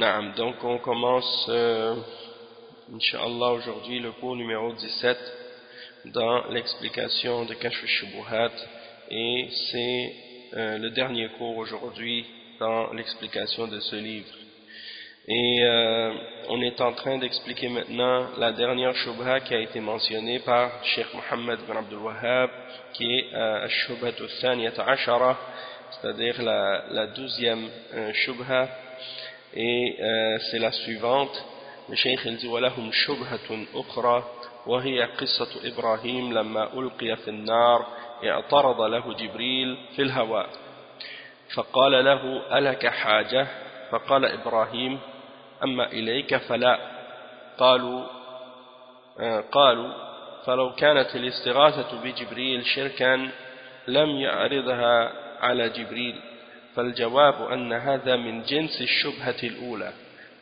Naam, donc on commence, euh, aujourd'hui le cours numéro 17 dans l'explication de Kashf Shubuhat et c'est euh, le dernier cours aujourd'hui dans l'explication de ce livre. Et euh, on est en train d'expliquer maintenant la dernière Shubha qui a été mentionnée par Sheikh Mohammed bin Abdul Wahhab qui est euh, Shubha Ashara, c'est-à-dire la, douzième euh, Shubha et euh, c'est la suivante. Le Cheikh il dit ولهم شبهة أخرى وهي قصة إبراهيم لما ألقي في النار اعترض له جبريل في الهواء فقال له ألك حاجة فقال إبراهيم أما إليك فلا قالوا آه قالوا فلو كانت الاستغاثة بجبريل شركا لم يعرضها على جبريل. فالجواب أن هذا من جنس الشبهة الأولى.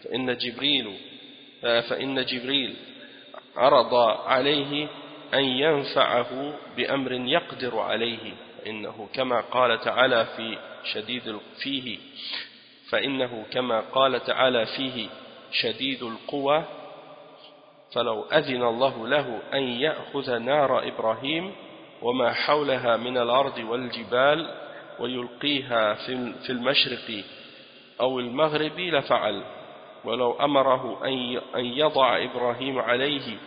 فإن جبريل فإن جبريل عرض عليه أن ينفعه بأمر يقدر عليه فإنه كما قال تعالى في شديد فيه فإنه كما قال تعالى فيه شديد القوى فلو أذن الله له أن يأخذ نار إبراهيم وما حولها من الأرض والجبال ويلقيها في المشرق أو المغرب لفعل. ولو أمره أن يضع إبراهيم عليه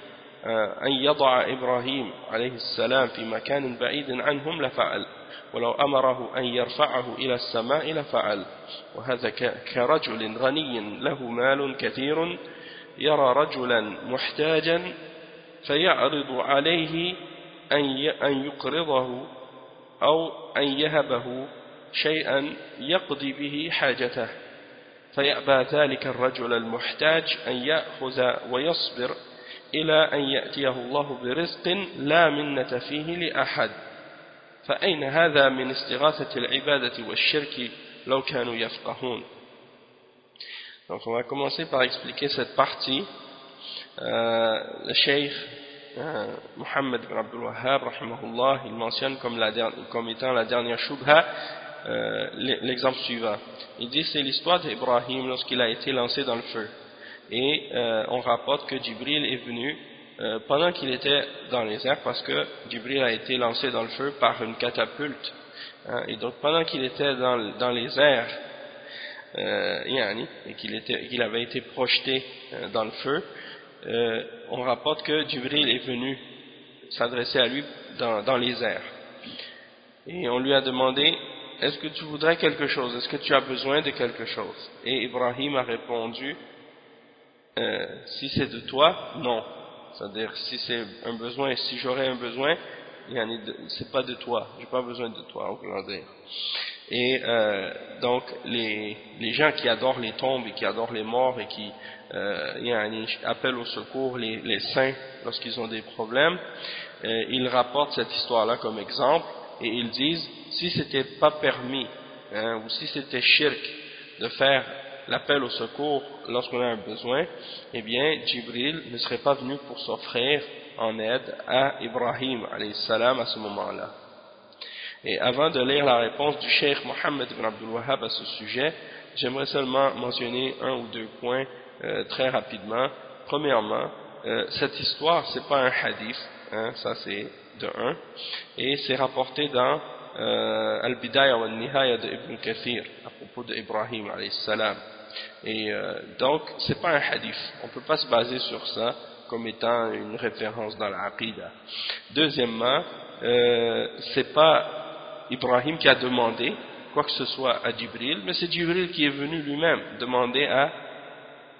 أن يضع إبراهيم عليه السلام في مكان بعيد عنهم لفعل. ولو أمره أن يرفعه إلى السماء لفعل. وهذا كرجل غني له مال كثير يرى رجلا محتاجا فيعرض عليه أن يقرضه. أو أن يهبه شيئا يقضي به حاجته فيأبى ذلك الرجل المحتاج أن يأخذ ويصبر إلى أن يأتيه الله برزق لا منة فيه لأحد فأين هذا من استغاثة العبادة والشرك لو كانوا يفقهون Donc on va commencer par expliquer cette partie. Euh, le cheikh euh, Mohammed bin Abdul Wahhab, rahimahullah, il mentionne comme, étant la dernière shubha euh, l'exemple suivant. Il dit c'est l'histoire d'Ibrahim lorsqu'il a été lancé dans le feu. Et euh, on rapporte que Jibril est venu euh, pendant qu'il était dans les airs parce que Jibril a été lancé dans le feu par une catapulte. Hein, et donc pendant qu'il était dans, les airs, et qu'il qu avait été projeté dans le feu, euh, on rapporte que Jibril est venu s'adresser à lui dans, dans les airs. Et on lui a demandé est-ce que tu voudrais quelque chose? Est-ce que tu as besoin de quelque chose? Et Ibrahim a répondu euh, si c'est de toi, non. C'est-à-dire si c'est un besoin, si j'aurais un besoin, c'est pas de toi, j'ai pas besoin de toi, on dire. Et euh, donc les, les gens qui adorent les tombes et qui adorent les morts et qui euh, appellent au secours les, les saints lorsqu'ils ont des problèmes, euh, ils rapportent cette histoire-là comme exemple et ils disent si c'était pas permis hein, ou si c'était shirk de faire l'appel au secours lorsqu'on a un besoin, eh bien, Jibril ne serait pas venu pour s'offrir en aide à Ibrahim salam à ce moment-là. Et avant de lire la réponse du Cheikh Mohammed ibn Abdul Wahhab à ce sujet, j'aimerais seulement mentionner un ou deux points euh, très rapidement. Premièrement, euh, cette histoire, c'est pas un hadith, hein, ça c'est de un, et c'est rapporté dans euh, Al-Bidayah wa Nihaya de Ibn Kathir à propos d'Ibrahim salam. Et euh, donc, c'est pas un hadith, on peut pas se baser sur ça comme étant une référence dans la Deuxièmement, euh, c'est pas Ibrahim qui a demandé quoi que ce soit à Jibril, mais c'est Jibril qui est venu lui-même demander à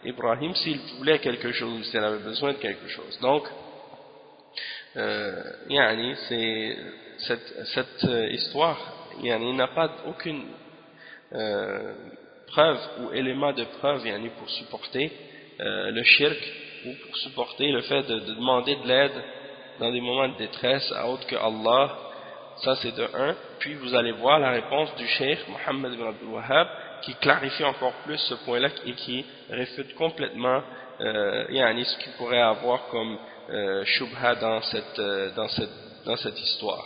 Ibrahim s'il voulait quelque chose, s'il avait besoin de quelque chose. Donc, euh, yani, cette, cette euh, histoire, yani, n'a pas aucune euh, preuve ou élément de preuve yani, pour supporter euh, le shirk ou pour supporter le fait de, de demander de l'aide dans des moments de détresse à autre que Allah ça c'est de un. Puis vous allez voir la réponse du cheikh Mohammed ibn Abdul Wahhab qui clarifie encore plus ce point-là et qui réfute complètement euh, yani, ce qu'il pourrait avoir comme euh, shubha dans cette, euh, dans, cette, dans cette histoire.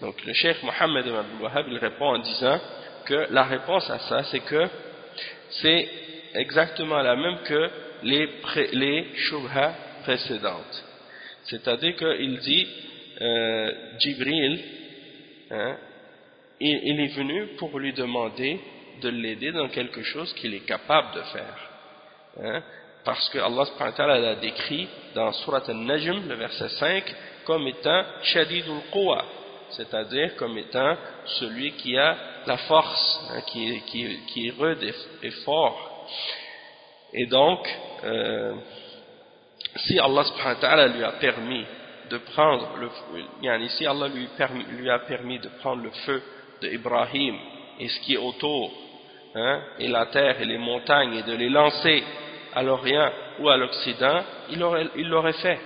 Donc le cheikh Mohammed ibn Abdul Wahhab il répond en disant que la réponse à ça c'est que c'est exactement la même que les, les shubha précédentes. C'est-à-dire qu'il dit euh, Jibril Hein, il, est venu pour lui demander de l'aider dans quelque chose qu'il est capable de faire. Hein, parce que Allah l'a décrit dans Surat Al-Najm, le verset 5, comme étant Shadidul Quwa, c'est-à-dire comme étant celui qui a la force, hein, qui, est, qui, est rude et, fort. Et donc, euh, si Allah lui a permis de prendre le feu, Allah lui, lui, a permis de prendre le feu d'Ibrahim et ce qui est autour, hein, et la terre et les montagnes, et de les lancer à l'Orient ou à l'Occident, il l'aurait fait.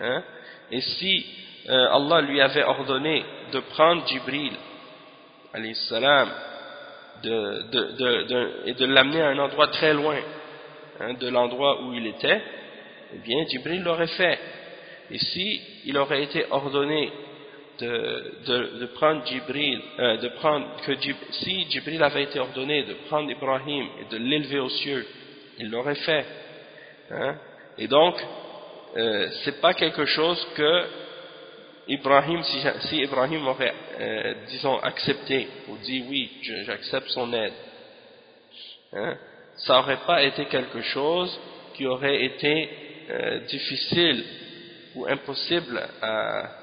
Hein. Et si euh, Allah lui avait ordonné de prendre Jibril, salam, de, de, de, et de l'amener à un endroit très loin hein, de l'endroit où il était, eh bien Jibril l'aurait fait. Et si il aurait été ordonné de, prendre Jibril, euh, de prendre que si Jibril avait été ordonné de prendre Ibrahim et de l'élever aux cieux, il l'aurait fait. Hein? Et donc, euh, c'est pas quelque chose que Ibrahim, si, Ibrahim aurait, euh, disons, accepté ou dit oui, j'accepte son aide, hein, ça n'aurait pas été quelque chose qui aurait été euh, difficile ou impossible à,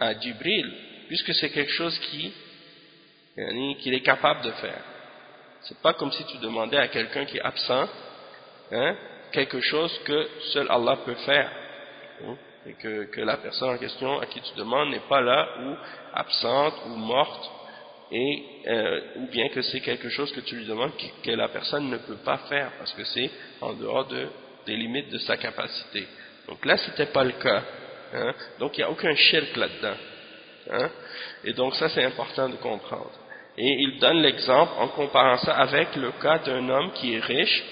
à Jibril, puisque c'est quelque chose qui qu'il est capable de faire. C'est pas comme si tu demandais à quelqu'un qui est absent hein, quelque chose que seul Allah peut faire. Hein, et que, que, la personne en question à qui tu demandes n'est pas là ou absente ou morte et, euh, ou bien que c'est quelque chose que tu lui demandes que, la personne ne peut pas faire parce que c'est en dehors de, des limites de sa capacité. Donc là, ce n'était pas le cas. Hein. Donc il n'y a aucun shirk là-dedans. Hein. Et donc ça, c'est important de comprendre. Et il donne l'exemple en comparant ça avec le cas d'un homme qui est riche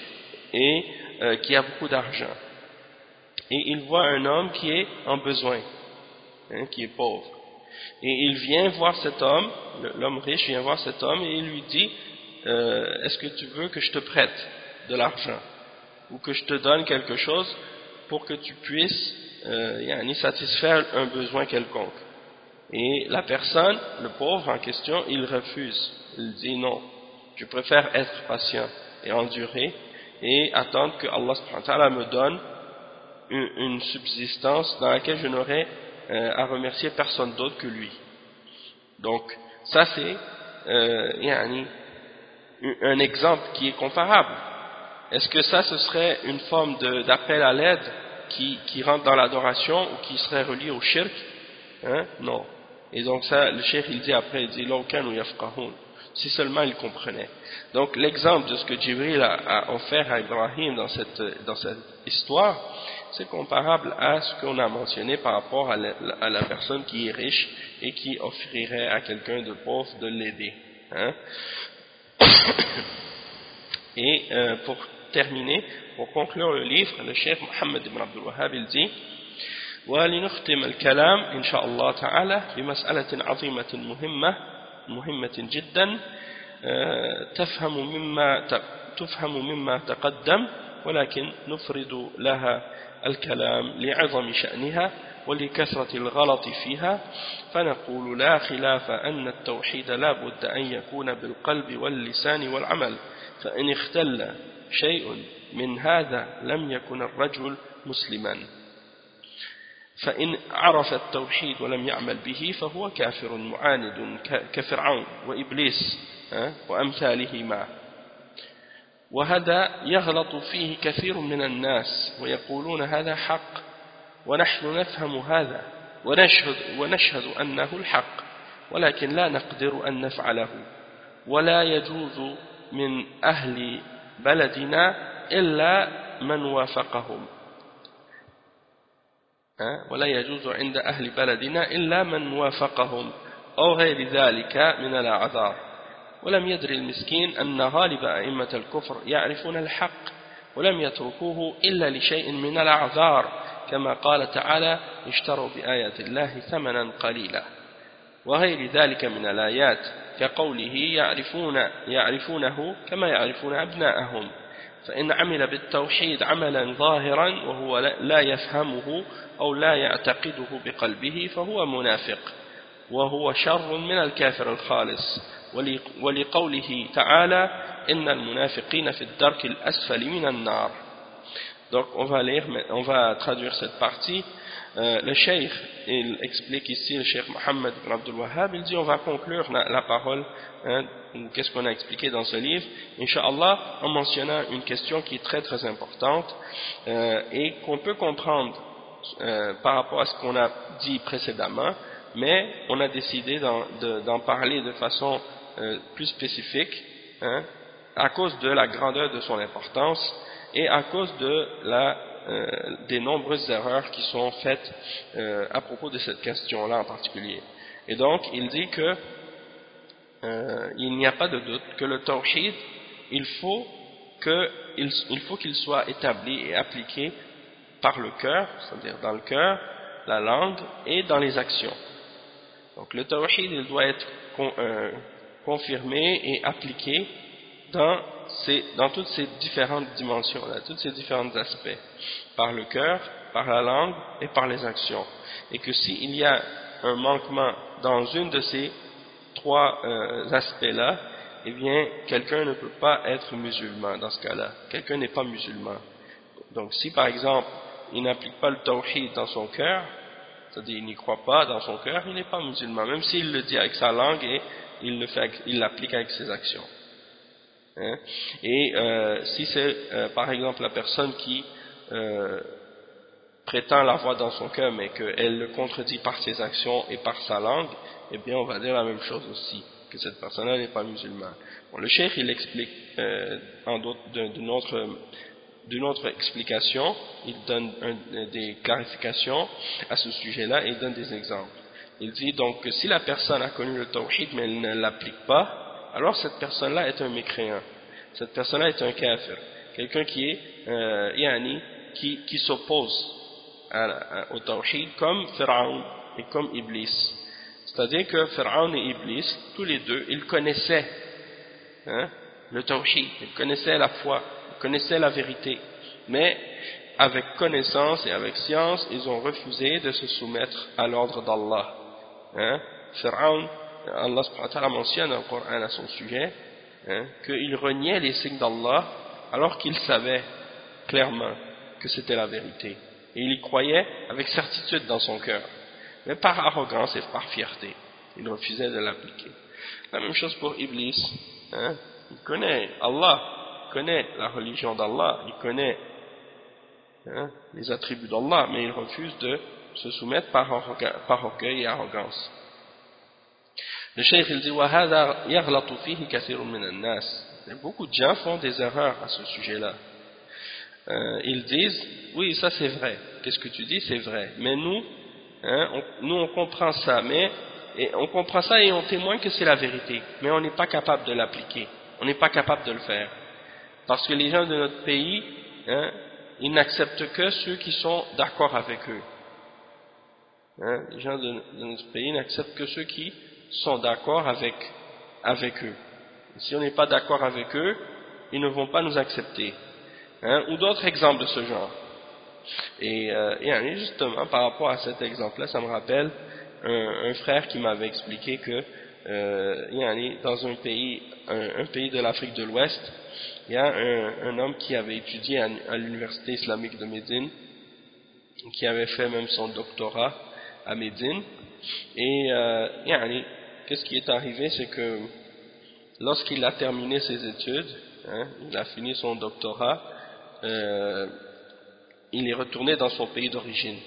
et euh, qui a beaucoup d'argent. Et il voit un homme qui est en besoin, hein, qui est pauvre. Et il vient voir cet homme, l'homme riche vient voir cet homme et il lui dit euh, Est-ce que tu veux que je te prête de l'argent Ou que je te donne quelque chose pour que tu puisses euh, satisfaire un besoin quelconque. Et la personne, le pauvre en question, il refuse. Il dit non, je préfère être patient et endurer et attendre que Allah me donne une, subsistance dans laquelle je n'aurai euh, à remercier personne d'autre que lui. Donc, ça c'est euh, un exemple qui est comparable est-ce que ça, ce serait une forme d'appel à l'aide? Qui, qui, rentre dans l'adoration ou qui serait relié au shirk hein? Non. Et donc ça, le shirk, il dit après, il dit « ou yafqahun » si seulement il comprenait. Donc l'exemple de ce que Jibril a, offert à Ibrahim dans cette, dans cette histoire, c'est comparable à ce qu'on a mentionné par rapport à la, à la, personne qui est riche et qui offrirait à quelqu'un de pauvre de l'aider. Hein? Et euh, pour terminer, pour conclure le livre, le chef Mohammed ibn Abdul Wahhab, il dit ولنختم الكلام إن شاء الله تعالى بمسألة عظيمة مهمة مهمة جدا آه، تفهم مما تفهم مما تقدم ولكن نفرد لها الكلام لعظم شأنها ولكثرة الغلط فيها فنقول لا خلاف أن التوحيد لا بد أن يكون بالقلب واللسان والعمل فإن اختل شيء من هذا لم يكن الرجل مسلما. فإن عرف التوحيد ولم يعمل به فهو كافر معاند كفرعون وإبليس وأمثالهما. وهذا يغلط فيه كثير من الناس ويقولون هذا حق ونحن نفهم هذا ونشهد, ونشهد أنه الحق ولكن لا نقدر أن نفعله. ولا يجوز من أهل بلدنا إلا من وافقهم. ولا يجوز عند أهل بلدنا إلا من وافقهم. أو غير ذلك من الأعذار. ولم يدري المسكين أن غالب أئمة الكفر يعرفون الحق ولم يتركوه إلا لشيء من الأعذار. كما قال تعالى اشتروا بآيات الله ثمنا قليلا. وغير ذلك من الآيات. كقوله يعرفون يعرفونه كما يعرفون أبناءهم. فإن عمل بالتوحيد عملا ظاهرا وهو لا يفهمه أو لا يعتقده بقلبه فهو منافق وهو شر من الكافر الخالص ولقوله تعالى إن المنافقين في الدرك الأسفل من النار Donc on va lire, on va traduire cette partie. Euh, le cheikh, il explique ici, le cheikh Mohammed ibn Abdul Wahhab, il dit on va conclure la, parole, hein, qu'est-ce qu'on a expliqué dans ce livre, Inch'Allah, en mentionnant une question qui est très très importante euh, et qu'on peut comprendre euh, par rapport à ce qu'on a dit précédemment, mais on a décidé d'en parler de façon euh, plus spécifique, hein, à cause de la grandeur de son importance et à cause de la, euh, des nombreuses erreurs qui sont faites euh, à propos de cette question-là en particulier. Et donc, il dit que il n'y a pas de doute que le tawhid, il faut qu'il il faut qu'il soit établi et appliqué par le cœur, c'est-à-dire dans le cœur, la langue et dans les actions. Donc le tawhid, il doit être confirmé et appliqué dans, dans toutes ces différentes dimensions, là, tous ces différents aspects, par le cœur, par la langue et par les actions. Et que s'il y a un manquement dans une de ces trois euh, aspects-là, eh bien, quelqu'un ne peut pas être musulman dans ce cas-là. Quelqu'un n'est pas musulman. Donc, si par exemple, il n'applique pas le tawhid dans son cœur, c'est-à-dire il n'y croit pas dans son cœur, il n'est pas musulman, même s'il le dit avec sa langue et il l'applique avec ses actions. Hein. Et euh, si c'est euh, par exemple la personne qui euh, prétend l'avoir dans son cœur mais qu'elle le contredit par ses actions et par sa langue, eh bien on va dire la même chose aussi, que cette personne-là n'est pas musulmane. Bon, le cheikh il explique d'une autre, autre, explication, il donne des clarifications à ce sujet-là et il donne des exemples. Il dit donc que si la personne a connu le tawhid mais elle ne l'applique pas, alors cette personne-là est un mécréant. Cette personne-là est un kafir. Quelqu'un qui est, euh, yani, qui, qui s'oppose au tawhid comme Pharaon et comme Iblis. C'est-à-dire que Pharaon et Iblis, tous les deux, ils connaissaient hein, le tawhid, ils connaissaient la foi, ils connaissaient la vérité. Mais avec connaissance et avec science, ils ont refusé de se soumettre à l'ordre d'Allah. Hein? Pharaon, Allah mentionne dans le Coran à son sujet hein, qu'il reniait les signes d'Allah alors qu'il savait clairement que c'était la vérité. Et il y croyait avec certitude dans son cœur. Mais par arrogance et par fierté, il refusait de l'appliquer. La même chose pour Iblis. Hein. Il connaît Allah, il connaît la religion d'Allah, il connaît hein, les attributs d'Allah, mais il refuse de se soumettre par, orgueil et arrogance. Le cheikh il dit Beaucoup de gens font des erreurs à ce sujet-là. Euh, ils disent oui ça c'est vrai. Qu'est-ce que tu dis c'est vrai. Mais nous, hein, on, nous on comprend ça, mais et on comprend ça et on témoigne que c'est la vérité. Mais on n'est pas capable de l'appliquer. On n'est pas capable de le faire. Parce que les gens de notre pays, hein, ils n'acceptent que ceux qui sont d'accord avec eux. Hein, les gens de, notre pays n'acceptent que ceux qui sont d'accord avec, avec eux. si on n'est pas d'accord avec eux, ils ne vont pas nous accepter. Hein, ou d'autres exemples de ce genre. Et, euh, justement, par rapport à cet exemple-là, ça me rappelle un, frère qui m'avait expliqué que euh, dans un pays, un, pays de l'Afrique de l'Ouest, il y a un, homme qui avait étudié à, l'université islamique de Médine, qui avait fait même son doctorat à Médine, et euh, qu'est-ce qui est arrivé, c'est que lorsqu'il a terminé ses études, hein, il a fini son doctorat, euh, il est retourné dans son pays d'origine.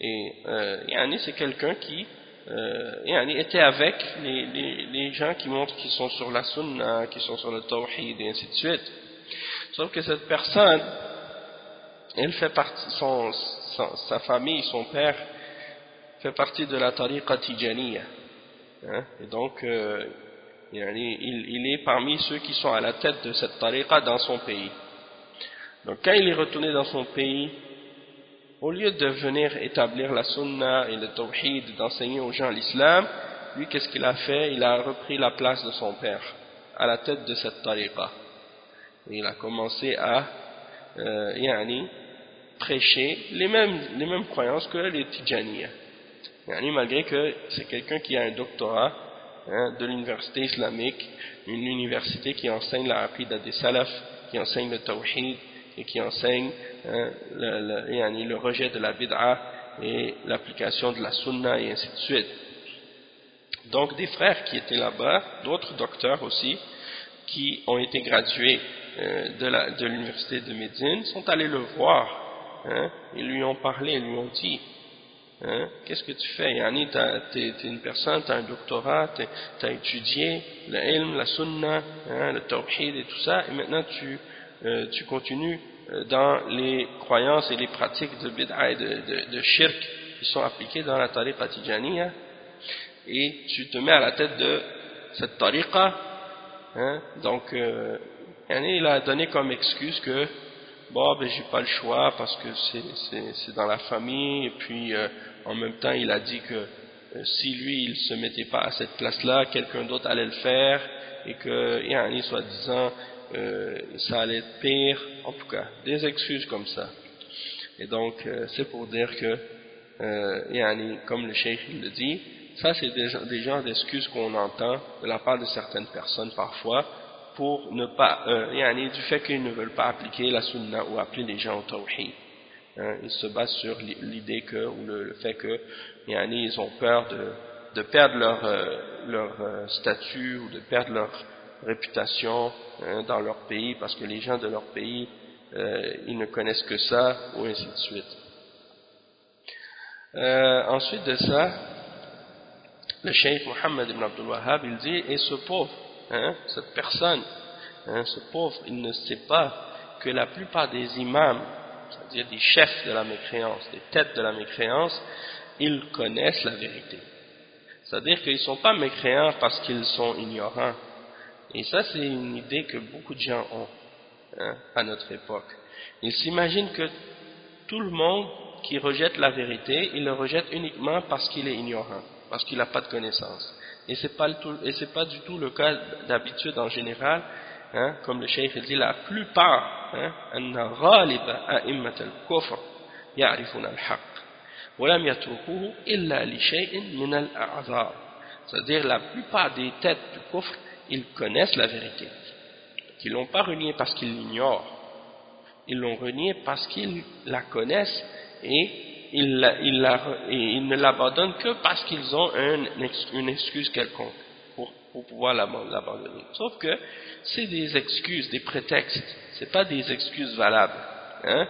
Et euh, c'est quelqu'un qui euh, était avec les, gens qui montrent qu'ils sont sur la sunna, qui sont sur le tawhid et ainsi de suite. Sauf que cette personne, elle fait partie, son, sa famille, son père, fait partie de la tariqa tijaniya. Hein, et donc, euh, il, est parmi ceux qui sont à la tête de cette tariqa dans son pays. Donc quand il est retourné dans son pays, au lieu de venir établir la sunna et le tawhid, d'enseigner aux gens l'islam, lui qu'est-ce qu'il a fait? Il a repris la place de son père, à la tête de cette tariqa. Et il a commencé à euh, yani, prêcher les mêmes, les mêmes croyances que les Tijaniya. Malgré que c'est quelqu'un qui a un doctorat hein, de l'université islamique, une université qui enseigne la aqidah des salaf, qui enseigne le tawhid, et qui enseigne hein, le, le, rejet de la bid'a et l'application de la sunna et ainsi de suite. Donc des frères qui étaient là-bas, d'autres docteurs aussi, qui ont été gradués euh, de l'université de, Médine, sont allés le voir, hein, ils lui ont parlé, ils lui ont dit, hein, qu'est-ce que tu fais Yanni, tu es, une personne, tu as un doctorat, tu as étudié le ilm, la sunna, hein, le tawhid et tout ça, et maintenant tu euh, continues euh, dans les croyances et les pratiques de bid'a et de, shirk qui sont appliquées dans la tariqa tijaniya et tu te mets à la tête de cette tariqa hein, donc euh, il a donné comme excuse que bon ben j'ai pas le choix parce que c'est dans la famille et puis en même temps il a dit que si lui il se mettait pas à cette place là quelqu'un d'autre allait le faire et que yani, soi-disant euh, ça allait être pire, en tout cas, des excuses comme ça. Et donc, euh, c'est pour dire que, euh, comme le cheikh le dit, ça c'est des, des genres d'excuses qu'on entend de la part de certaines personnes parfois, pour ne pas, euh, du fait qu'ils ne veulent pas appliquer la sunna ou appeler les gens au tawhid. Hein, ils se basent sur l'idée que, ou le, fait que, ils ont peur de, de perdre leur, euh, leur euh, statut ou de perdre leur réputation hein, dans leur pays parce que les gens de leur pays euh, ils ne connaissent que ça ou ainsi de suite. Ensuite de ça le cheikh Mohammed ibn Abdul Wahhab il dit et ce pauvre hein, cette personne ce pauvre il ne sait pas que la plupart des imams c'est-à-dire des chefs de la mécréance des têtes de la mécréance ils connaissent la vérité c'est-à-dire qu'ils ne sont pas mécréants parce qu'ils sont ignorants et ça, c'est une idée que beaucoup de gens ont hein, à notre époque. Ils s'imaginent que tout le monde qui rejette la vérité, il le rejette uniquement parce qu'il est ignorant, parce qu'il n'a pas de connaissance. Et ce n'est pas, pas, du tout le cas d'habitude en général, hein, comme le cheikh dit, la plupart, hein, c'est-à-dire la plupart des têtes du kufr ils connaissent la vérité. Ils ne l'ont pas renié parce qu'ils l'ignorent. Ils l'ont renié parce qu'ils la connaissent et ils, ne l'abandonnent que parce qu'ils ont une excuse quelconque pour, pouvoir l'abandonner. Sauf que c'est des excuses, des prétextes, ce pas des excuses valables. Hein.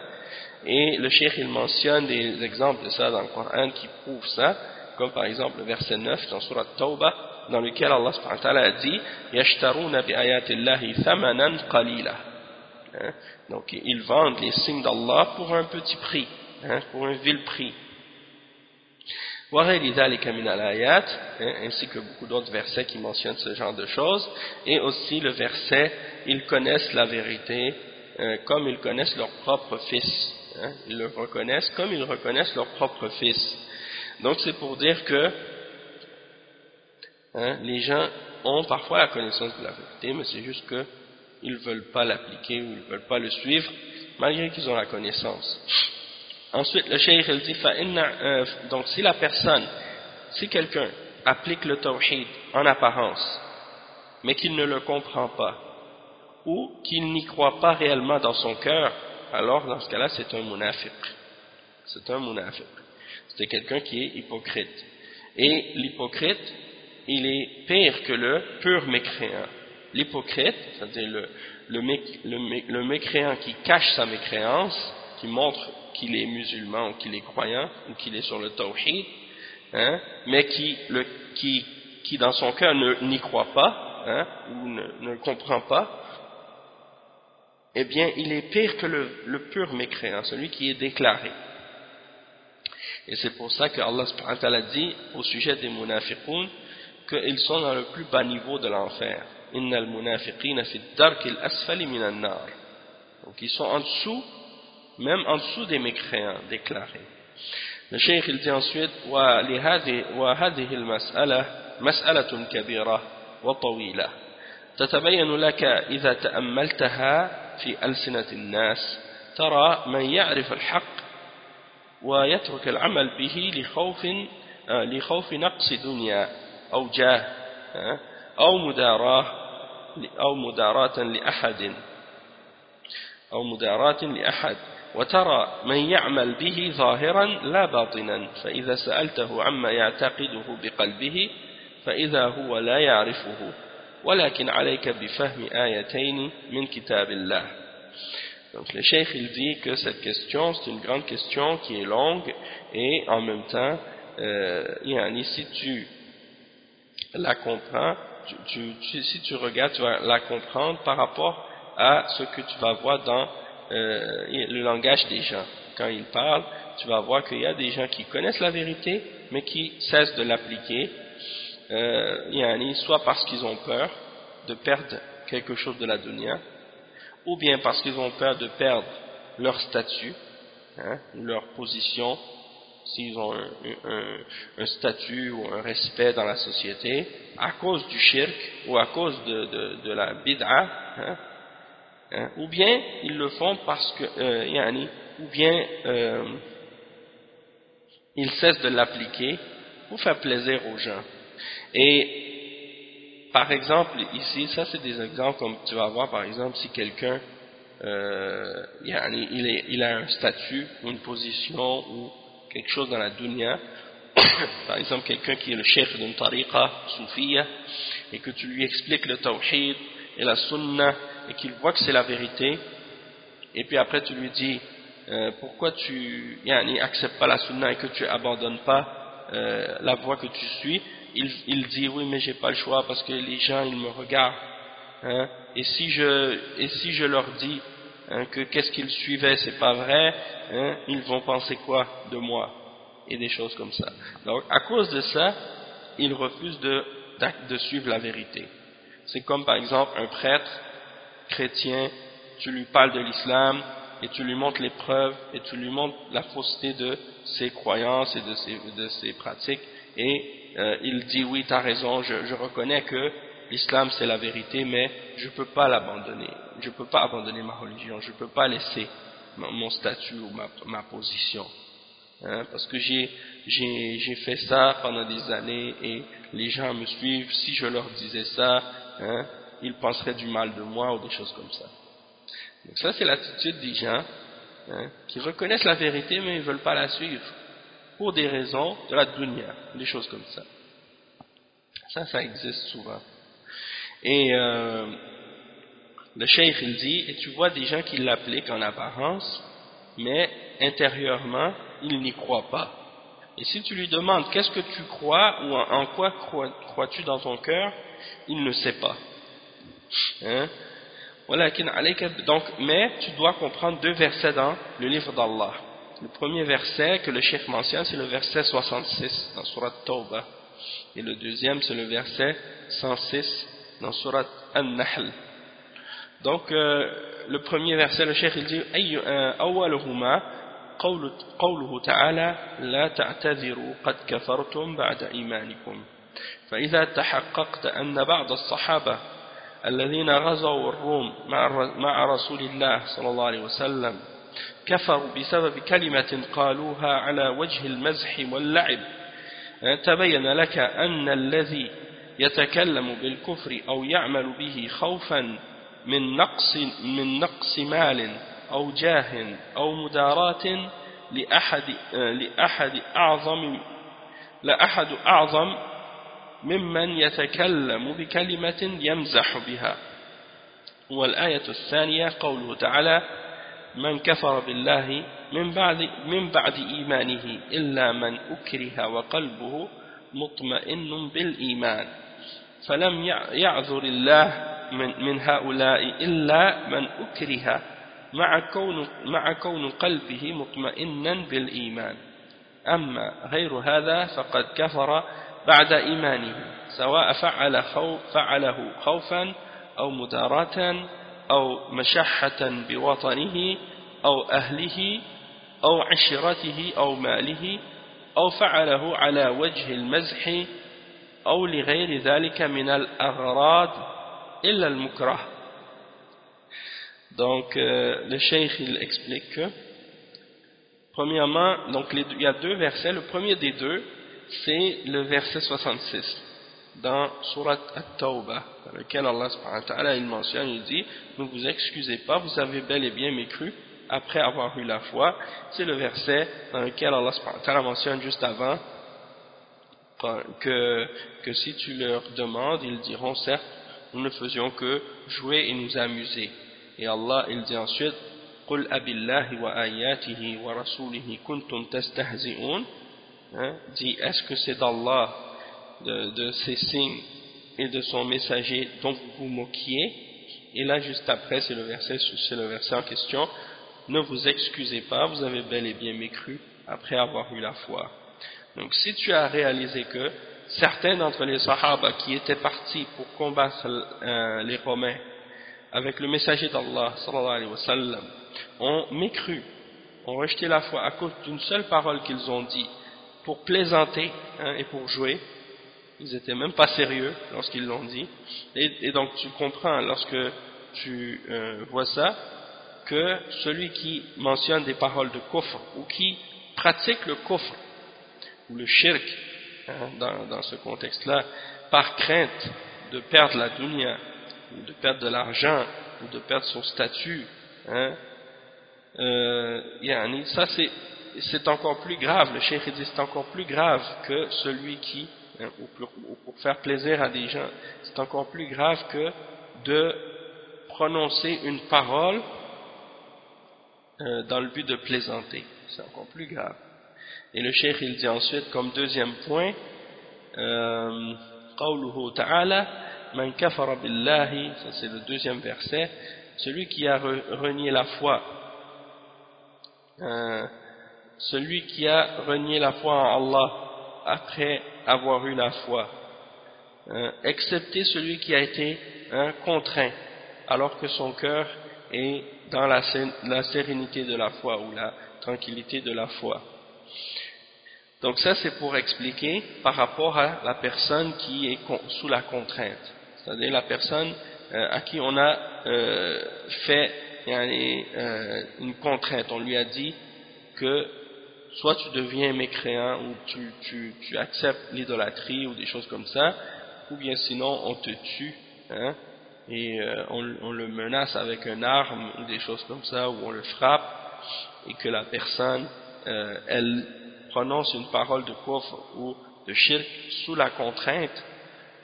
Et le cheikh il mentionne des exemples de ça dans le Coran qui prouvent ça, comme par exemple le verset 9 dans Surat Tawbah, dans lequel Allah a dit yashtaruna bi ayatillahi thamanan qalila hein? donc ils vendent les signes d'Allah pour un petit prix hein? pour un vil prix? Ainsi que beaucoup d'autres versets qui mentionnent ce genre de choses et aussi le verset ils connaissent la vérité euh, comme ils connaissent leur propre fils hein? ils le reconnaissent comme ils reconnaissent leur propre fils Donc c'est pour dire que hein, les gens ont parfois la connaissance de la vérité, mais c'est juste qu'ils ne veulent pas l'appliquer ou ils ne veulent pas le suivre, malgré qu'ils ont la connaissance. Ensuite, le cheikh il dit, euh, donc si la personne, si quelqu'un applique le tawhid en apparence, mais qu'il ne le comprend pas, ou qu'il n'y croit pas réellement dans son cœur, alors dans ce cas-là, c'est un munafiq. C'est un munafiq. C'est quelqu'un qui est hypocrite. Et l'hypocrite, il est pire que le pur mécréant. L'hypocrite, c'est-à-dire le, le, mécréant qui cache sa mécréance, qui montre qu'il est musulman ou qu'il est croyant ou qu'il est sur le tawhid, hein, mais qui, dans son cœur n'y croit pas hein, ou ne, comprend pas, eh bien il est pire que le, pur mécréant, celui qui est déclaré. Et c'est pour ça que Allah dit au sujet des munafiqun qu'ils sont dans le plus bas niveau de l'enfer. Donc ils sont en dessous, même en dessous des mécréants déclarés. Le cheikh il dit ensuite وهذه المسألة مسألة كبيرة وطويلة تتبين لك إذا تأملتها في ألسنة الناس ترى من يعرف الحق ويترك العمل به لخوف لخوف نقص دنيا أو جاه أو مداراة أو مداراة لأحد أو مداراة لأحد وترى من يعمل به ظاهرا لا باطنا فإذا سألته عما يعتقده بقلبه فإذا هو لا يعرفه ولكن عليك بفهم آيتين من كتاب الله Donc le cheikh il dit que cette question c'est une grande question qui est longue et en même temps euh, si tu la comprends, tu, tu, si tu regardes tu vas la comprendre par rapport à ce que tu vas voir dans euh, le langage des gens. Quand ils parlent, tu vas voir qu'il y a des gens qui connaissent la vérité mais qui cessent de l'appliquer euh, soit parce qu'ils ont peur de perdre quelque chose de la dunya ou bien parce qu'ils ont peur de perdre leur statut, hein, leur position, s'ils ont un, statut ou un respect dans la société, à cause du shirk ou à cause de, la bid'a, hein, hein, ou bien ils le font parce que, euh, ou bien euh, ils cessent de l'appliquer pour faire plaisir aux gens. Et par exemple, ici, ça c'est des exemples comme tu vas voir par exemple si quelqu'un euh, il, il, a un statut ou une position ou quelque chose dans la dunya, par exemple quelqu'un qui est le chef d'une tariqa soufiya et que tu lui expliques le tawhid et la sunna et qu'il voit que c'est la vérité et puis après tu lui dis euh, pourquoi tu n'acceptes pas la sunna et que tu abandonnes pas euh, la voie que tu suis il, dit oui mais j'ai pas le choix parce que les gens ils me regardent hein. et si je et si je leur dis hein, que qu'est-ce qu'ils suivaient c'est pas vrai hein, ils vont penser quoi de moi? Et des choses comme ça. Donc à cause de ça ils refusent de, de suivre la vérité. C'est comme par exemple un prêtre chrétien tu lui parles de l'islam et tu lui montres les preuves et tu lui montres la fausseté de ses croyances et de ses, pratiques et euh, il dit oui, tu as raison, je, reconnais que l'islam c'est la vérité, mais je ne peux pas l'abandonner, je ne peux pas abandonner ma religion, je ne peux pas laisser mon statut ou ma, position. Hein, parce que j'ai fait ça pendant des années et les gens me suivent, si je leur disais ça, hein, ils penseraient du mal de moi ou des choses comme ça. Donc ça c'est l'attitude des gens hein, qui reconnaissent la vérité mais ils ne veulent pas la suivre pour des raisons de la dunya, des choses comme ça. Ça, ça existe souvent. Et euh, le cheikh il dit, et tu vois des gens qui l'appliquent en apparence, mais intérieurement, ils n'y croient pas. Et si tu lui demandes qu'est-ce que tu crois ou en, quoi crois-tu dans ton cœur, il ne sait pas. Hein? Donc, mais tu dois comprendre deux versets dans le livre d'Allah. Le premier verset que le chef mentionne, c'est le verset 66 dans Surat Tawbah. Et le deuxième, c'est le verset 106 dans Surat An-Nahl. Donc, euh, le premier verset, le chef il dit أوالهما قول قوله تعالى لا تعتذروا قد كفرتم بعد إيمانكم فإذا تحققت أن بعض الصحابة الذين غزوا الروم مع رسول الله صلى الله عليه وسلم كفروا بسبب كلمة قالوها على وجه المزح واللعب. تبين لك أن الذي يتكلم بالكفر أو يعمل به خوفا من نقص, من نقص مال أو جاه أو مداراة لأحد, لأحد أعظم لأحد أعظم ممن يتكلم بكلمة يمزح بها. والآية الثانية قوله تعالى من كفر بالله من بعد, من بعد إيمانه إلا من أكره وقلبه مطمئن بالإيمان فلم يعذر الله من, من هؤلاء إلا من أكره مع كون, مع كون قلبه مطمئنا بالإيمان. أما غير هذا فقد كفر بعد إيمانه سواء فعل خوف فعله خوفا أو مداراة أو مشحة بوطنه أو أهله أو عشرته أو ماله أو فعله على وجه المزح أو لغير ذلك من الأغراض إلا المكره Donc, euh, le cheikh, il explique que, premièrement, donc les, il y a deux versets. Le premier des deux, c'est le verset 66 dans Surat At-Tawbah, dans lequel Allah subhanahu wa ta'ala, il mentionne, il dit, ne vous excusez pas, vous avez bel et bien mécru après avoir eu la foi. C'est le verset dans lequel Allah subhanahu wa ta'ala mentionne juste avant que, que si tu leur demandes, ils diront certes, nous ne faisions que jouer et nous amuser. Et Allah, il dit ensuite, قل أبي الله وآياته ورسوله كنتم تستهزئون hein, dit est-ce que c'est d'Allah de, de, ses signes et de son messager dont vous vous moquiez? Et là juste après c'est le verset c'est le verset en question. Ne vous excusez pas vous avez bel et bien mécru après avoir eu la foi. Donc si tu as réalisé que certains d'entre les sahaba qui étaient partis pour combattre euh, les romains avec le messager d'Allah ont mécru ont rejeté la foi à cause d'une seule parole qu'ils ont dit pour plaisanter hein, et pour jouer. Ils n'étaient même pas sérieux lorsqu'ils l'ont dit. Et, donc tu comprends lorsque tu euh, vois ça que celui qui mentionne des paroles de kufr ou qui pratique le kufr ou le shirk hein, dans, ce contexte-là par crainte de perdre la dunya ou de perdre de l'argent ou de perdre son statut hein, euh, ça c'est encore plus grave le cheikh dit c'est encore plus grave que celui qui hein, ou, pour, faire plaisir à des gens c'est encore plus grave que de prononcer une parole euh, dans le but de plaisanter c'est encore plus grave et le cheikh il dit ensuite comme deuxième point euh, قوله تعالى man kafara billahi ça c'est le deuxième verset celui qui a renié la foi euh, celui qui a renié la foi en Allah après avoir eu la foi. Euh, excepté celui qui a été hein, contraint alors que son cœur est dans la, sérénité de la foi ou la tranquillité de la foi. Donc ça c'est pour expliquer par rapport à la personne qui est sous la contrainte. C'est-à-dire la personne euh, à qui on a euh, fait une contrainte, on lui a dit que soit tu deviens mécréant ou tu, tu, acceptes l'idolâtrie ou des choses comme ça, ou bien sinon on te tue hein, et on, on, le menace avec une arme ou des choses comme ça, ou on le frappe et que la personne, elle prononce une parole de coffre ou de shirk sous la contrainte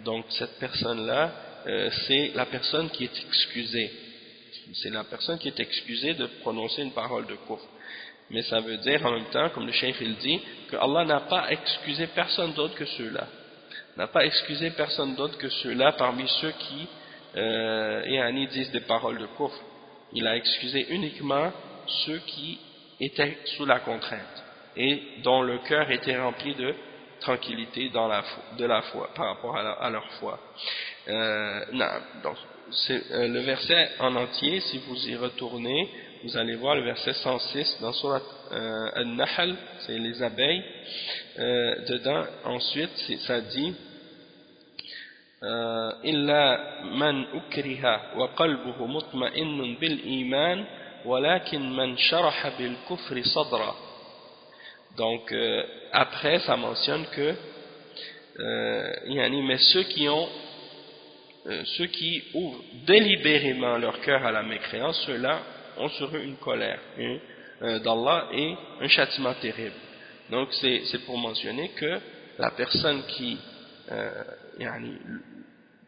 donc cette personne-là, euh, c'est la personne qui est excusée. C'est la personne qui est excusée de prononcer une parole de kufr. Mais ça veut dire en même temps, comme le cheikh il dit, que Allah n'a pas excusé personne d'autre que ceux-là. N'a pas excusé personne d'autre que ceux-là parmi ceux qui euh, disent des paroles de kufr. Il a excusé uniquement ceux qui étaient sous la contrainte et dont le cœur était rempli de tranquillité dans la de la foi, par rapport à, leur foi. Euh, non, donc, euh, le verset en entier, si vous y retournez, vous allez voir le verset 106 dans Surat euh, Al-Nahl, c'est les abeilles. Euh, dedans, ensuite, ça dit إلا من أكره وقلبه مطمئن بالإيمان ولكن من شرح بالكفر صدرا donc euh, après ça mentionne que euh, mais ceux qui ont euh, ceux qui ouvrent délibérément leur cœur à la mécréance ceux-là ont sur eux une colère hein, euh, d'Allah et un châtiment terrible donc c'est pour mentionner que la personne qui euh,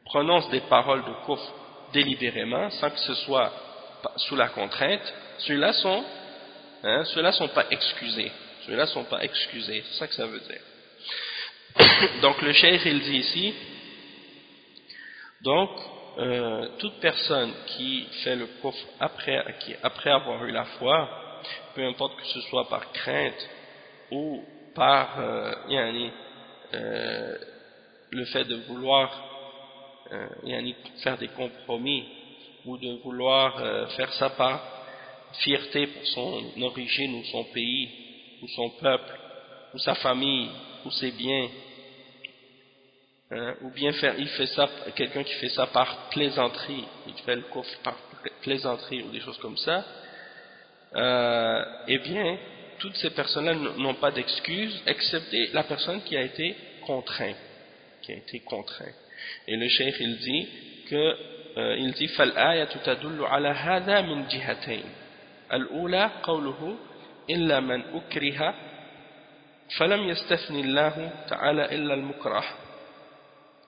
prononce des paroles de kufr délibérément, sans que ce soit sous la contrainte, ceux-là sont, hein, ceux-là sont pas excusés. Ceux-là sont pas excusés. C'est ça que ça veut dire. donc le cheikh il dit ici, donc euh, toute personne qui fait le kufr après, avoir eu la foi, peu importe que ce soit par crainte ou par euh, euh, le fait de vouloir faire des compromis ou de vouloir faire ça par fierté pour son origine ou son pays ou son peuple ou sa famille ou ses biens hein, ou bien faire il fait ça quelqu'un qui fait ça par plaisanterie il fait le coffre par plaisanterie ou des choses comme ça euh, eh bien toutes ces personnes-là n'ont pas d'excuses excepté la personne qui a été contrainte qui a été contraint et le cheikh il dit que euh, il dit فالآية تدل على هذا من جهتين الأولى قوله إلا من أكره فلم يستثن الله تعالى إلا المكره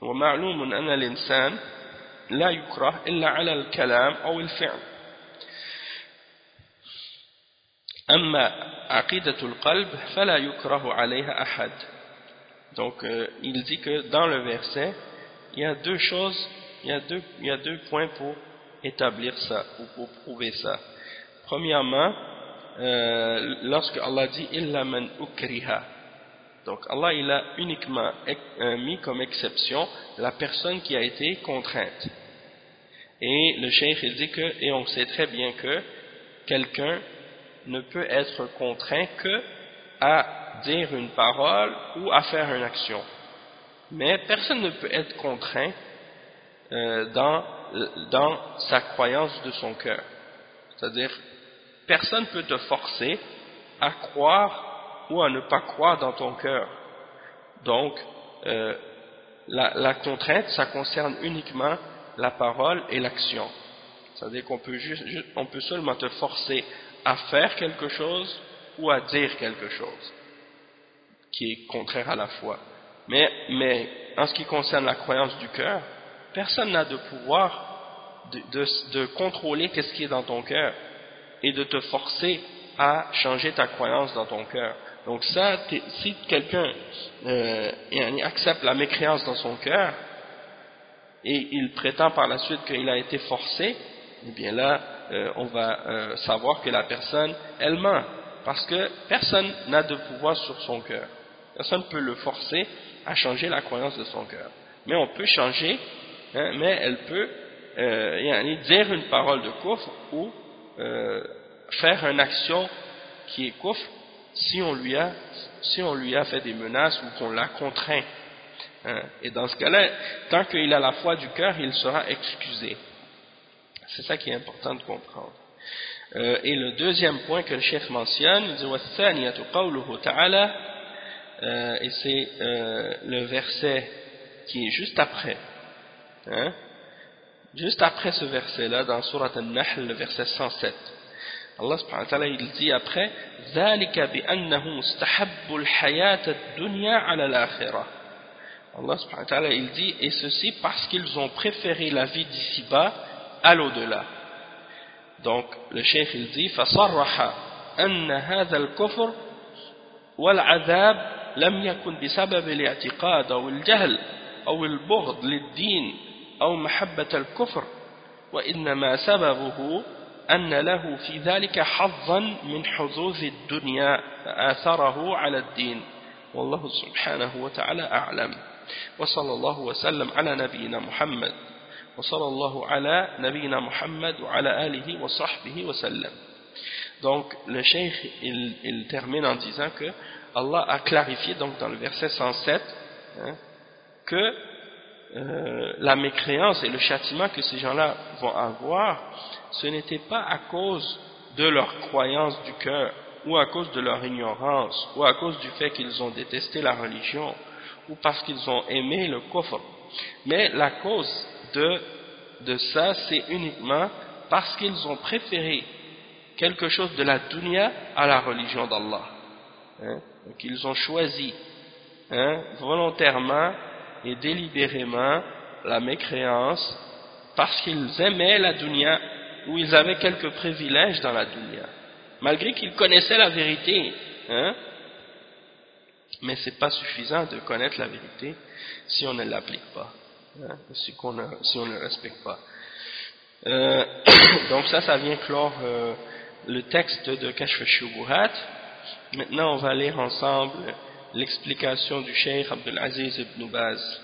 ومعلوم أن الإنسان لا يكره إلا على الكلام أو الفعل أما عقيدة القلب فلا يكره عليها أحد donc euh, il dit que dans le verset il y a deux choses, il y a deux, il y a deux points pour établir ça, ou pour prouver ça. Premièrement, euh, lorsque Allah dit « illa man ukriha », donc Allah il a uniquement euh, mis comme exception la personne qui a été contrainte. Et le cheikh il dit que, et on sait très bien que quelqu'un ne peut être contraint que à dire une parole ou à faire une action. Mais personne ne peut être contraint euh, dans, dans sa croyance de son cœur. C'est-à-dire, personne ne peut te forcer à croire ou à ne pas croire dans ton cœur. Donc, euh, la, contrainte, ça concerne uniquement la parole et l'action. C'est-à-dire qu'on peut, juste, on peut seulement te forcer à faire quelque chose ou à dire quelque chose qui est contraire à la foi. Mais, en ce qui concerne la croyance du cœur, personne n'a de pouvoir de, de, de contrôler qu'est-ce qui est dans ton cœur et de te forcer à changer ta croyance dans ton cœur. Donc ça, si quelqu'un euh, accepte la mécréance dans son cœur et il prétend par la suite qu'il a été forcé, eh bien là, euh, on va euh, savoir que la personne, elle ment, parce que personne n'a de pouvoir sur son cœur. Personne ne peut le forcer à changer la croyance de son cœur. Mais on peut changer, hein, mais elle peut dire une parole de coffre ou faire une action qui est coffre si on lui a si on lui a fait des menaces ou qu'on l'a contraint. Hein. Et dans ce cas-là, tant qu'il a la foi du cœur, il sera excusé. C'est ça qui est important de comprendre. Euh, et le deuxième point que le chef mentionne, il dit euh, et c'est euh, le verset qui est juste après. Hein? Juste après ce verset-là, dans Surat Al-Nahl, le verset 107. Allah subhanahu wa ta'ala, il dit après ذَلِكَ بِأَنَّهُ مُسْتَحَبُّ الْحَيَاةَ الدُّنْيَا عَلَى الْآخِرَةِ Allah subhanahu wa ta'ala, il dit et ceci parce qu'ils ont préféré la vie d'ici-bas à l'au-delà. Donc, le cheikh il dit فَصَرَّحَ أَنَّ هَذَا الْكُفْرِ وَالْعَذَابِ لم يكن بسبب الاعتقاد أو الجهل أو البغض للدين أو محبة الكفر وإنما سببه أن له في ذلك حظا من حظوظ الدنيا فآثره على الدين. والله سبحانه وتعالى أعلم. وصلى الله وسلم على نبينا محمد. وصلى الله على نبينا محمد وعلى آله وصحبه وسلم. Donc, le cheikh, il, il, termine en disant que Allah a clarifié, donc dans le verset 107, hein, que euh, la mécréance et le châtiment que ces gens-là vont avoir, ce n'était pas à cause de leur croyance du cœur, ou à cause de leur ignorance, ou à cause du fait qu'ils ont détesté la religion, ou parce qu'ils ont aimé le coffre. Mais la cause de, de ça, c'est uniquement parce qu'ils ont préféré quelque chose de la dunya à la religion d'Allah. Hein? Donc ils ont choisi hein, volontairement et délibérément la mécréance parce qu'ils aimaient la dunya ou ils avaient quelques privilèges dans la dunya. Malgré qu'ils connaissaient la vérité hein, mais c'est pas suffisant de connaître la vérité si on ne l'applique pas hein, si, on si, ne respecte pas. Euh, donc ça, ça vient clore euh, le texte de Kashf Shubuhat maintenant on va lire ensemble l'explication du Cheikh Abdelaziz ibn Baz.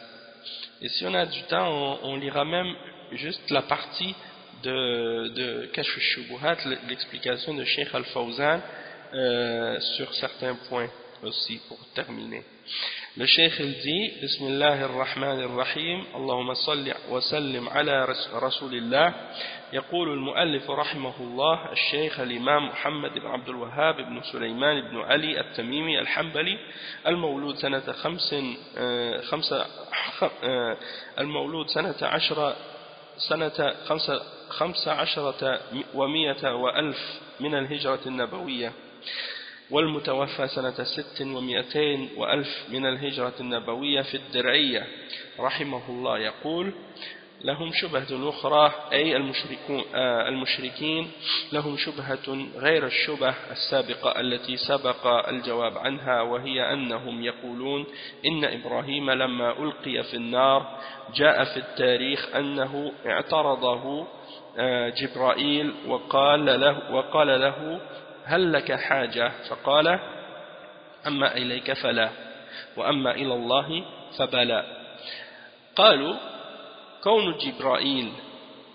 Et si on a du temps, on, lira même juste la partie de, de Kashf Shubuhat, l'explication de Cheikh Al-Fawzan euh, sur certains points aussi pour terminer. Le Cheikh il dit Bismillah ar-Rahman ar-Rahim Allahumma salli wa sallim ala Rasulillah يقول المؤلف رحمه الله الشيخ الإمام محمد بن عبد الوهاب بن سليمان بن علي التميمي الحنبلي المولود سنة خمس خمسة المولود سنة عشرة سنة خمسة, خمسة عشرة ومئة وألف من الهجرة النبوية والمتوفى سنة ست ومئتين وألف من الهجرة النبوية في الدرعية رحمه الله. يقول لهم شبهة أخرى أي المشركون آه المشركين لهم شبهة غير الشبه السابقة التي سبق الجواب عنها وهي أنهم يقولون إن إبراهيم لما ألقي في النار جاء في التاريخ أنه اعترضه آه جبرائيل وقال له, وقال له هل لك حاجة؟ فقال أما إليك فلا وأما إلى الله فبلا قالوا كون جبرائيل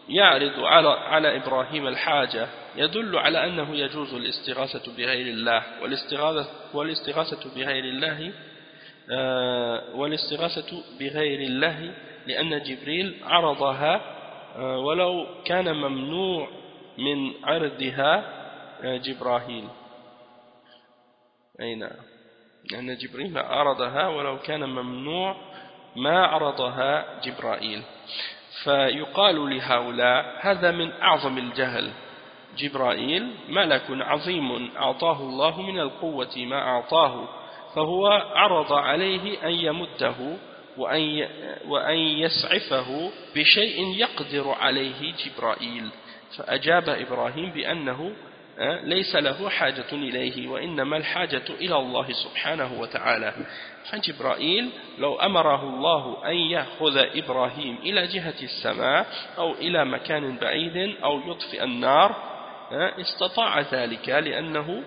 يعرض على, على إبراهيم الحاجة يدل على أنه يجوز الاستغاثة بغير الله والاستغاثة, والاستغاثة بغير الله آه والاستغاثة بغير الله لأن جبريل عرضها آه ولو كان ممنوع من عرضها آه جبراهيل. أي نعم لأن جبريل عرضها ولو كان ممنوع ما عرضها جبرائيل. فيقال لهؤلاء هذا من أعظم الجهل. جبرائيل ملك عظيم أعطاه الله من القوة ما أعطاه فهو عرض عليه أن يمده وأن وأن يسعفه بشيء يقدر عليه جبرائيل. فأجاب إبراهيم بأنه ليس له حاجة إليه وإنما الحاجة إلى الله سبحانه وتعالى. فجبرائيل لو أمره الله أن يأخذ إبراهيم إلى جهة السماء أو إلى مكان بعيد أو يطفئ النار استطاع ذلك لأنه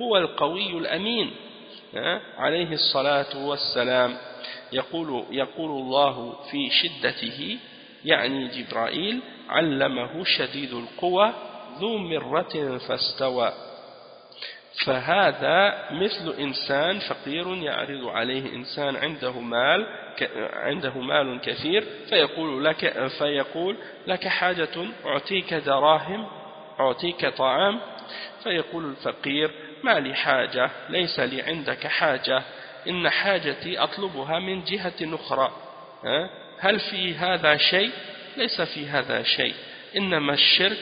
هو القوي الأمين عليه الصلاة والسلام. يقول, يقول الله في شدته يعني جبرائيل علمه شديد القوى ذو مرة فاستوى. فهذا مثل إنسان فقير يعرض عليه إنسان عنده مال عنده مال كثير فيقول لك فيقول لك حاجة أعطيك دراهم أعطيك طعام. فيقول الفقير ما لي حاجة ليس لي عندك حاجة إن حاجتي أطلبها من جهة أخرى. هل في هذا شيء؟ ليس في هذا شيء إنما الشرك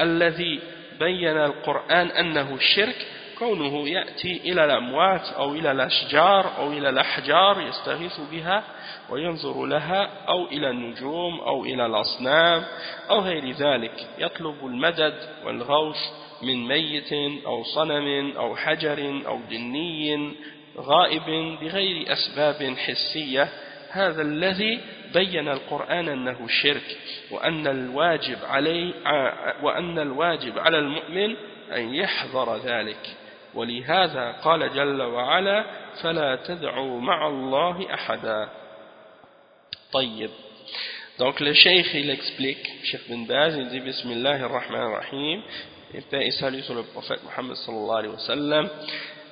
الذي بين القرآن أنه الشرك كونه يأتي إلى الأموات أو إلى الأشجار أو إلى الأحجار يستغيث بها وينظر لها أو إلى النجوم أو إلى الأصنام أو غير ذلك. يطلب المدد والغوث من ميت أو صنم أو حجر أو جني غائب بغير أسباب حسية. هذا الذي بين القرآن أنه شرك وأن الواجب عليه وأن الواجب على المؤمن أن يحذر ذلك ولهذا قال جل وعلا فلا تدعوا مع الله أحدا طيب Donc le cheikh il explique, Cheikh bin Baz, il dit Bismillah ar-Rahman ar-Rahim, et paix et sur le prophète Muhammad sallallahu alayhi wa sallam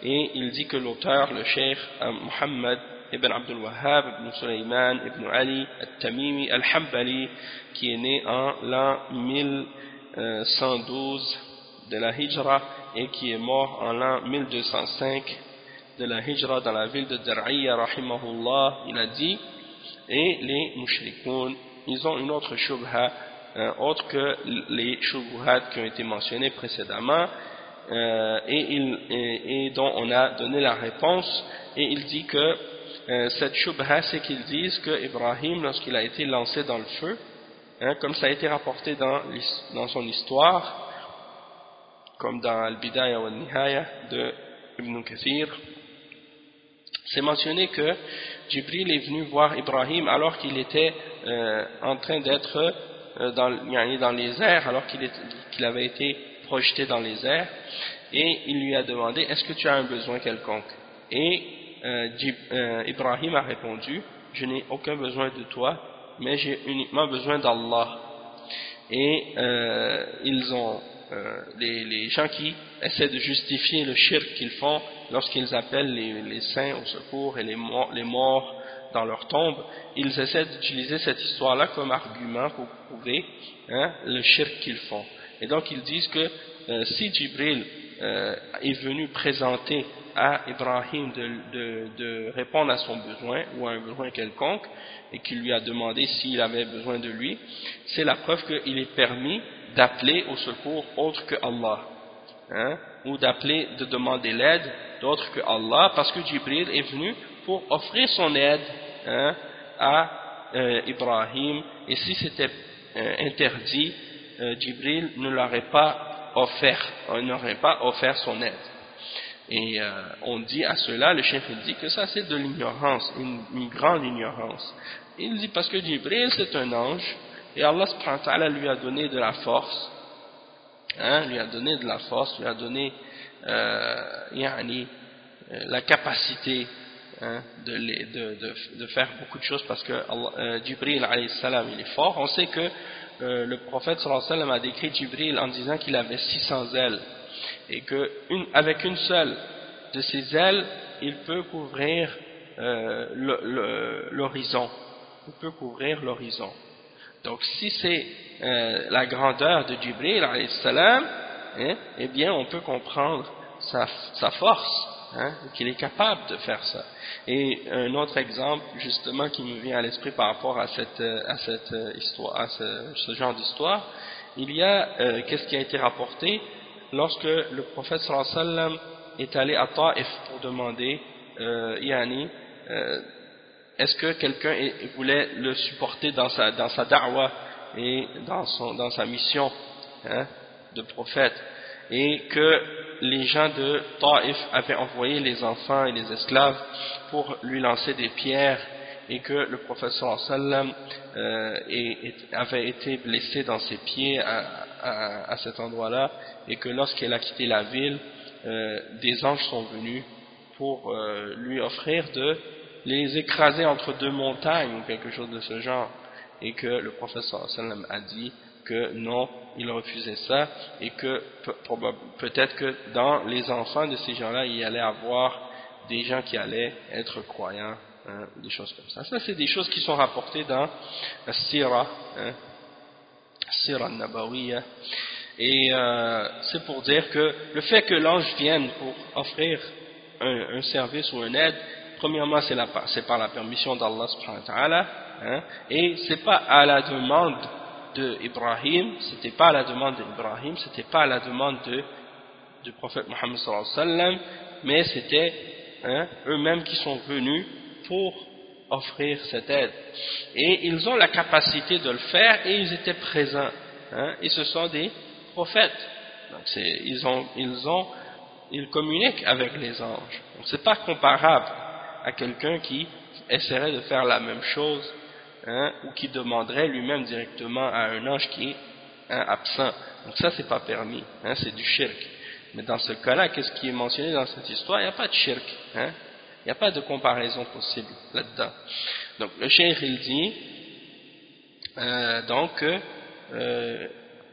et il dit que l'auteur, le cheikh euh, Muhammad ibn Abdul Wahhab ibn Sulaiman ibn Ali al-Tamimi al-Hambali qui est né en l'an 1112 de la Hijra et qui est mort en l'an 1205 de la Hijra dans la ville de Dar'iyya rahimahullah il a dit et les mushrikoun ils ont une autre shubha euh, autre que les shubuhat qui ont été mentionnés précédemment euh, et, dont on a donné la réponse et il dit que euh, cette shubha c'est qu'ils disent que Ibrahim lorsqu'il a été lancé dans le feu hein, comme ça a été rapporté dans, dans son histoire comme dans Al-Bidaya wa Nihaya de Ibn Kathir c'est mentionné que Jibril est venu voir Ibrahim alors qu'il était en train d'être euh, dans, dans les airs alors qu'il avait été projeté dans les airs et il lui a demandé est-ce que tu as un besoin quelconque? Et euh, euh, Ibrahim a répondu je n'ai aucun besoin de toi mais j'ai uniquement besoin d'Allah et ils ont les, gens qui essaient de justifier le shirk qu'ils font lorsqu'ils appellent les, saints au secours et les morts dans leur tombe, ils essaient d'utiliser cette histoire-là comme argument pour prouver hein, le shirk qu'ils font. Et donc ils disent que euh, si Jibril euh, est venu présenter à Ibrahim de, répondre à son besoin ou à un besoin quelconque et qu'il lui a demandé s'il avait besoin de lui, c'est la preuve qu'il est permis d'appeler au secours autre que Allah hein, ou d'appeler, de demander l'aide d'autre que Allah parce que Jibril est venu pour offrir son aide hein, à euh, Ibrahim. Et si c'était euh, interdit euh, Jibril ne l'aurait pas offert il n'aurait pas offert son aide et on dit à cela le chef dit que ça c'est de l'ignorance une, grande ignorance il dit parce que Jibril c'est un ange et Allah lui a donné de la force hein, lui a donné de la force lui a donné la capacité Hein, de, de, de, faire beaucoup de choses parce que euh, Jibril salam il est fort. On sait que euh, le prophète sallam a décrit Jibril en disant qu'il avait 600 ailes et qu'avec une, seule de ces ailes il peut couvrir euh, l'horizon. Il peut couvrir l'horizon. Donc si c'est euh, la grandeur de Jibril salam, hein, eh bien on peut comprendre sa, force, hein, qu'il est capable de faire ça. Et un autre exemple, justement, qui me vient à l'esprit par rapport à cette, cette histoire, à ce, genre d'histoire, il y a, euh, qu'est-ce qui a été rapporté? Lorsque le prophète sallam est allé à Taif pour demander, euh, Yani, euh, est-ce que quelqu'un voulait le supporter dans sa, dans sa da'wah et dans, son, dans sa mission hein, de prophète? Et que les gens de Taif avaient envoyé les enfants et les esclaves pour lui lancer des pierres et que le professeur sallam euh, avait été blessé dans ses pieds à, cet endroit-là et que lorsqu'il a quitté la ville, euh, des anges sont venus pour euh, lui offrir de les écraser entre deux montagnes ou quelque chose de ce genre et que le professeur sallam a dit que non, il refusait ça et que peut-être que dans les enfants de ces gens-là, il y allait avoir des gens qui allaient être croyants, hein, des choses comme ça. Ça, c'est des choses qui sont rapportées dans la Sira, hein, Sira Nabawiya. Et euh, c'est pour dire que le fait que l'ange vienne pour offrir un, service ou une aide, premièrement, c'est par la permission d'Allah subhanahu wa ta'ala, hein, et c'est pas à la demande de Ibrahim, c'était pas à la demande d'Ibrahim, c'était pas à la demande de, du prophète Mohammed sallallahu alayhi wa sallam, mais c'était hein, eux-mêmes qui sont venus pour offrir cette aide. Et ils ont la capacité de le faire et ils étaient présents. Hein, et ce sont des prophètes. Donc ils, ont, ils, ont, ils communiquent avec les anges. Donc c'est pas comparable à quelqu'un qui essaierait de faire la même chose hein, ou qui demanderait lui-même directement à un ange qui est hein, absent. Donc ça, c'est pas permis, hein, c'est du shirk. Mais dans ce cas-là, qu'est-ce qui est mentionné dans cette histoire? Il n'y a pas de shirk, hein. Il n'y a pas de comparaison possible là-dedans. Donc le shirk, il dit, euh, donc, euh,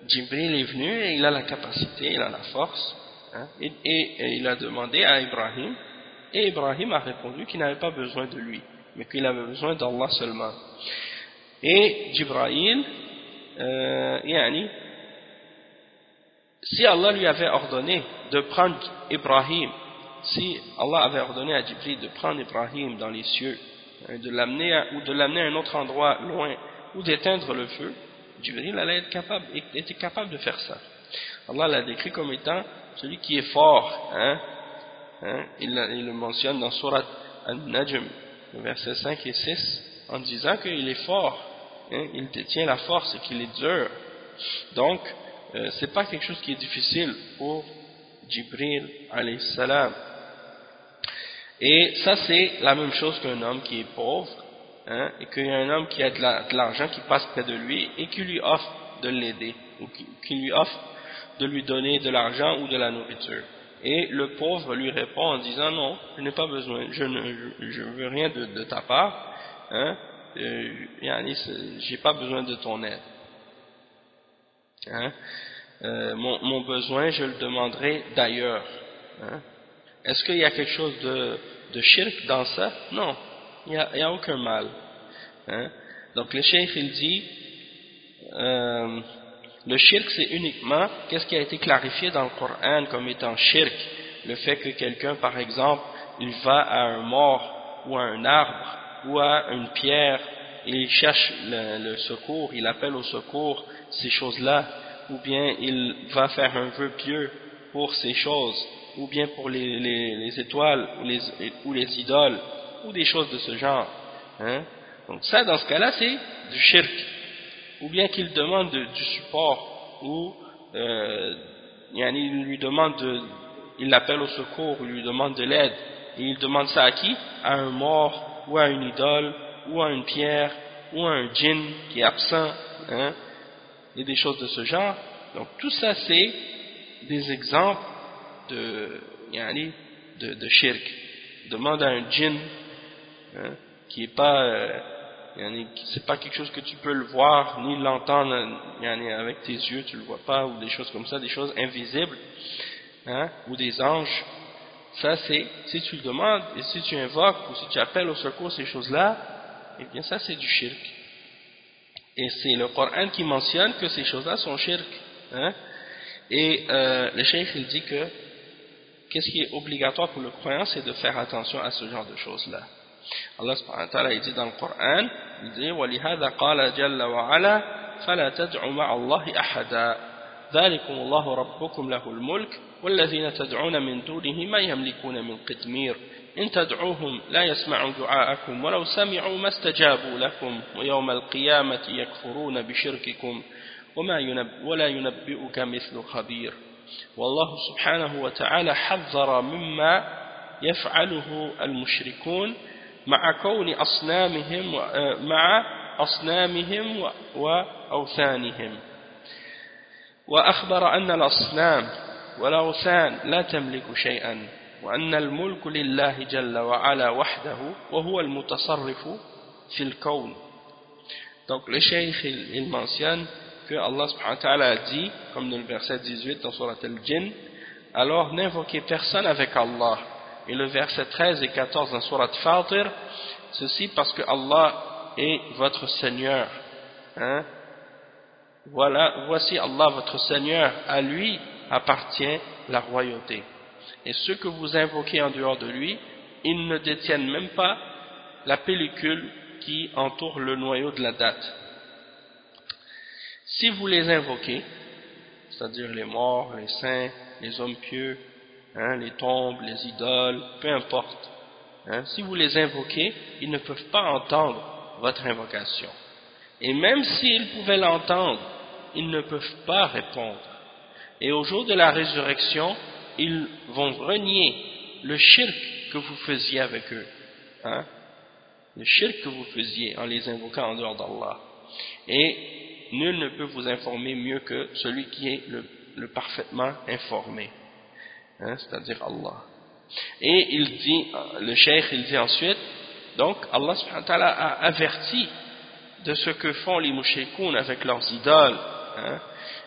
Jibril est venu et il a la capacité, il a la force, hein, et, et, il a demandé à Ibrahim, et Ibrahim a répondu qu'il n'avait pas besoin de lui, mais qu'il avait besoin d'Allah seulement. Et Jibril, euh, yani, si Allah lui avait ordonné de prendre Ibrahim, si Allah avait ordonné à Jibril de prendre Ibrahim dans les cieux, hein, de l'amener ou de l'amener à un autre endroit loin, ou d'éteindre le feu, Jibril allait être capable, était capable de faire ça. Allah l'a décrit comme étant celui qui est fort. Hein, hein, il, le mentionne dans Surat Al-Najm, versets 5 et 6, en disant qu'il est fort, hein, il détient la force et qu'il est dur. Donc, euh, c'est pas quelque chose qui est difficile pour Jibril alayhi. Et ça c'est la même chose qu'un homme qui est pauvre hein, et qu'il y a un homme qui a de l'argent qui passe près de lui et qui lui offre de l'aider ou qui, lui offre de lui donner de l'argent ou de la nourriture. Et le pauvre lui répond en disant non, je n'ai pas besoin, je ne je, veux rien de, ta part, hein, euh, j'ai pas besoin de ton aide. Hein, euh, mon, mon, besoin, je le demanderai d'ailleurs. Hein. Est-ce qu'il y a quelque chose de, de shirk dans ça? Non, il n'y a, a, aucun mal. Hein? Donc le cheikh il dit, euh, le shirk c'est uniquement, qu'est-ce qui a été clarifié dans le Coran comme étant shirk? Le fait que quelqu'un par exemple, il va à un mort ou à un arbre ou à une pierre il cherche le, le secours, il appelle au secours ces choses-là ou bien il va faire un vœu pieux pour ces choses ou bien pour les, les, étoiles ou les, ou les idoles ou des choses de ce genre hein. donc ça dans ce cas-là c'est du shirk. Ou bien qu'il demande du support ou euh, il lui demande de, il l'appelle au secours il lui demande de l'aide. Et il demande ça à qui? À un mort ou à une idole ou à une pierre ou à un djinn qui est absent hein, et des choses de ce genre. Donc tout ça c'est des exemples de, yani, de, de shirk. Demande à un djinn hein, qui est pas, euh, c'est pas quelque chose que tu peux le voir ni l'entendre avec tes yeux, tu le vois pas ou des choses comme ça, des choses invisibles, hein, ou des anges. Ça c'est, si tu le demandes et si tu invoques ou si tu appelles au secours ces choses-là, eh bien ça c'est du shirk. Et c'est le Coran qui mentionne que ces choses-là sont shirk. Hein. Et euh, le cheikh il dit que qu'est-ce qui est obligatoire pour le croyant, c'est de faire attention à ce genre de choses-là. Allah subhanahu wa ta'ala il dit dans le Coran, il dit وَلِهَذَا قَالَ جَلَّ وَعَلَى فَلَا تَدْعُوا مَعَ اللَّهِ أَحَدًا ذَلِكُمُ اللَّهُ رَبُّكُمْ لَهُ الْمُلْكُ وَالَّذِينَ تَدْعُونَ مِن دُونِهِ مَا يَمْلِكُونَ مِن قِطْمِيرٍ إن تدعوهم لا يسمعوا دعاءكم ولو سمعوا ما استجابوا لكم ويوم القيامة يكفرون بشرككم وما ينب ولا ينبئك مثل خبير والله سبحانه وتعالى حذر مما يفعله المشركون مع كون أصنامهم مع أصنامهم وأوثانهم. وأخبر أن الأصنام والأوثان لا تملك شيئا وأن الملك لله جل وعلا وحده وهو المتصرف في الكون. Donc le cheikh il, il mentionne que Allah subhanahu wa ta'ala a dit, comme dans le verset 18 dans Surat al-Jinn, alors n'invoquez personne avec Allah. Et le verset 13 et 14 dans Surat Fatir, ceci parce que Allah est votre Seigneur. Hein? Voilà, voici Allah votre Seigneur, à lui appartient la royauté. Et ceux que vous invoquez en dehors de lui, ils ne détiennent même pas la pellicule qui entoure le noyau de la date si vous les invoquez, c'est-à-dire les morts, les saints, les hommes pieux, hein, les tombes, les idoles, peu importe, hein, si vous les invoquez, ils ne peuvent pas entendre votre invocation. Et même s'ils pouvaient l'entendre, ils ne peuvent pas répondre. Et au jour de la résurrection, ils vont renier le shirk que vous faisiez avec eux. Hein, le shirk que vous faisiez en les invoquant en dehors d'Allah. Et nul ne peut vous informer mieux que celui qui est le, parfaitement informé, hein, c'est-à-dire Allah. Et il dit, le cheikh il dit ensuite, donc Allah a averti de ce que font les mouchikoun avec leurs idoles hein.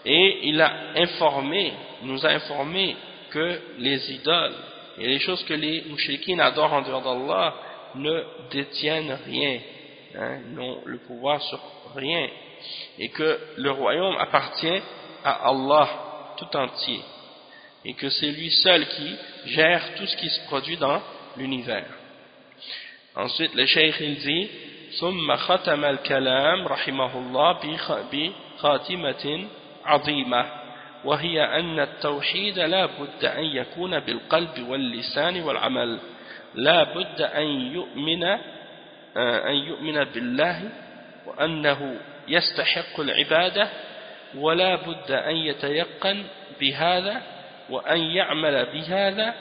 et il a informé nous a informé que les idoles et les choses que les mouchriquins adorent en dehors d'Allah ne détiennent rien hein, n'ont le pouvoir sur rien et que le royaume appartient à Allah tout entier et que c'est lui seul qui gère tout ce qui se produit dans l'univers ensuite le cheikh il dit ثم ختم الكلام رحمه الله بخاتمة عظيمة وهي أن التوحيد لا بد أن يكون بالقلب واللسان والعمل لا بد أن يؤمن أن يؤمن بالله وأنه يستحق العبادة ولا بد أن يتيقن بهذا وأن يعمل بهذا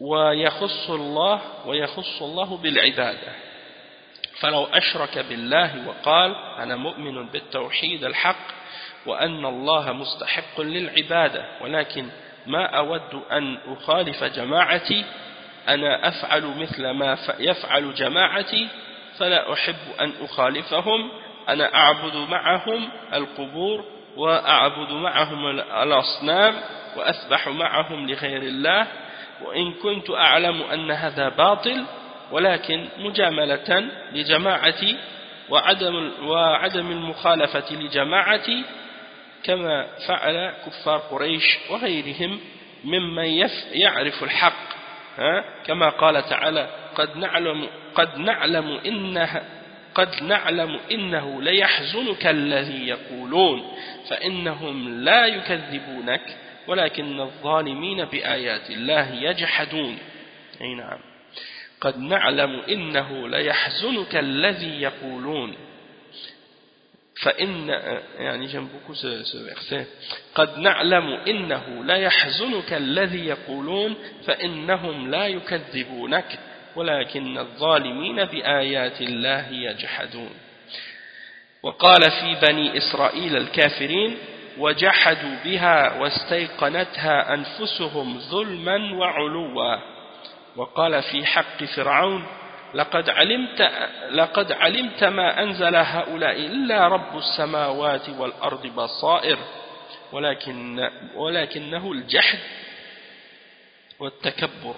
ويخص الله ويخص الله بالعبادة. فلو أشرك بالله وقال أنا مؤمن بالتوحيد الحق وأن الله مستحق للعبادة ولكن ما أود أن أخالف جماعتي أنا أفعل مثل ما يفعل جماعتي فلا أحب أن أخالفهم. أنا أعبد معهم القبور وأعبد معهم الأصنام وأسبح معهم لغير الله. وإن كنت أعلم أن هذا باطل ولكن مجاملة لجماعتي وعدم, وعدم المخالفة لجماعتي كما فعل كفار قريش وغيرهم ممن يعرف الحق كما قال تعالى قد نعلم, قد نعلم إنها قد نعلم إنه ليحزنك الذي يقولون فإنهم لا يكذبونك ولكن الظالمين بآيات الله يجحدون. أي نعم. قد نعلم إنه ليحزنك الذي يقولون. فإن يعني j'aime beaucoup قد نعلم إنه لا يحزنك الذي يقولون فإنهم لا يكذبونك. ولكن الظالمين بآيات الله يجحدون. وقال في بني إسرائيل الكافرين وجحدوا بها واستيقنتها أنفسهم ظلما وعلوا. وقال في حق فرعون لقد علمت, لقد علمت ما أنزل هؤلاء إلا رب السماوات والأرض بصائر ولكن ولكنه الجحد والتكبر.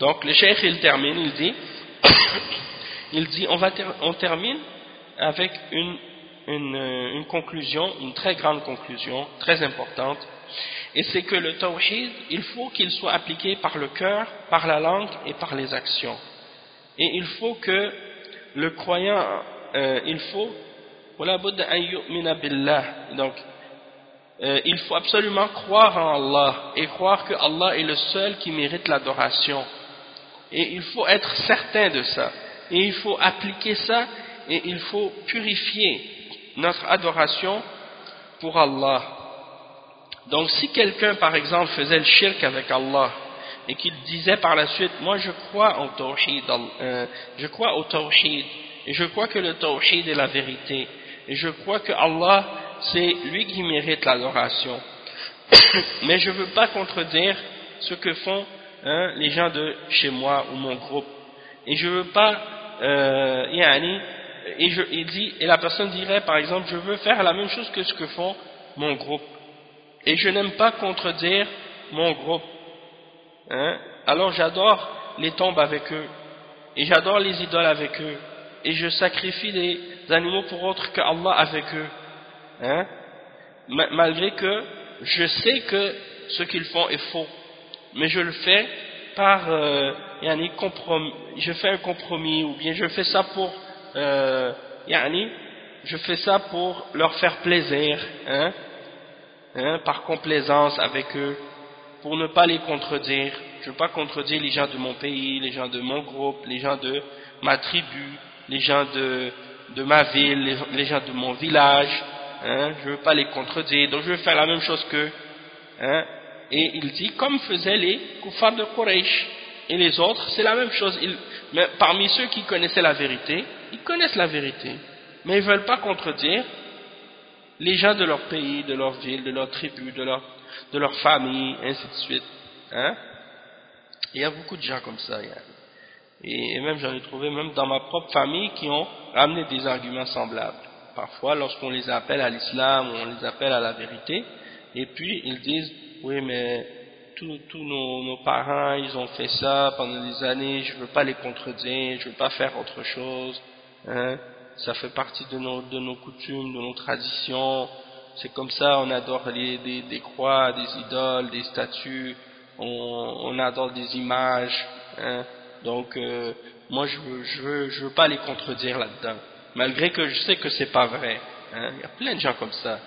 Donc le cheikh il termine il dit il dit on va on termine avec une, une une conclusion une très grande conclusion très importante. Et c'est que le tawhid il faut qu'il soit appliqué par le cœur par la langue et par les actions. Et il faut que le croyant euh, il faut donc euh, il faut absolument croire en Allah et croire que Allah est le seul qui mérite l'adoration et il faut être certain de ça. Et il faut appliquer ça et il faut purifier notre adoration pour Allah. Donc si quelqu'un par exemple faisait le shirk avec Allah et qu'il disait par la suite moi je crois au tawhid euh, je crois au tawhid et je crois que le tawhid est la vérité et je crois que Allah c'est lui qui mérite l'adoration. Mais je ne veux pas contredire ce que font hein, les gens de chez moi ou mon groupe et je veux pas euh, et, je, dit, et la personne dirait par exemple je veux faire la même chose que ce que font mon groupe et je n'aime pas contredire mon groupe Hein? alors j'adore les tombes avec eux et j'adore les idoles avec eux et je sacrifie des animaux pour autre que Allah avec eux hein? malgré que je sais que ce qu'ils font est faux mais je le fais par euh, compromis, je fais un compromis ou bien je fais ça pour euh, je fais ça pour leur faire plaisir hein? Hein? par complaisance avec eux pour ne pas les contredire. Je ne veux pas contredire les gens de mon pays, les gens de mon groupe, les gens de ma tribu, les gens de, de ma ville, les, gens de mon village. Hein, je ne veux pas les contredire, donc je vais faire la même chose qu'eux. Hein, et il dit, comme faisaient les koufars de Quraysh. Et les autres, c'est la même chose. mais parmi ceux qui connaissaient la vérité, ils connaissent la vérité. Mais ils ne veulent pas contredire les gens de leur pays, de leur ville, de leur tribu, de leur de leur famille, ainsi de suite. Hein? Il y a beaucoup de gens comme ça. Et même j'en ai trouvé même dans ma propre famille qui ont ramené des arguments semblables. parfois lorsqu'on les appelle à l'islam, on les appelle à la vérité, et puis ils disent, oui mais tous, nos, nos, parents, ils ont fait ça pendant des années, je ne veux pas les contredire, je ne veux pas faire autre chose, hein, ça fait partie de nos, de nos coutumes, de nos traditions, c'est comme ça, on adore les, des, des, croix, des idoles, des statues, on, on adore des images, hein, donc euh, moi je veux, je veux, je veux pas les contredire là-dedans, malgré que je sais que c'est pas vrai, hein, il y a plein de gens comme ça,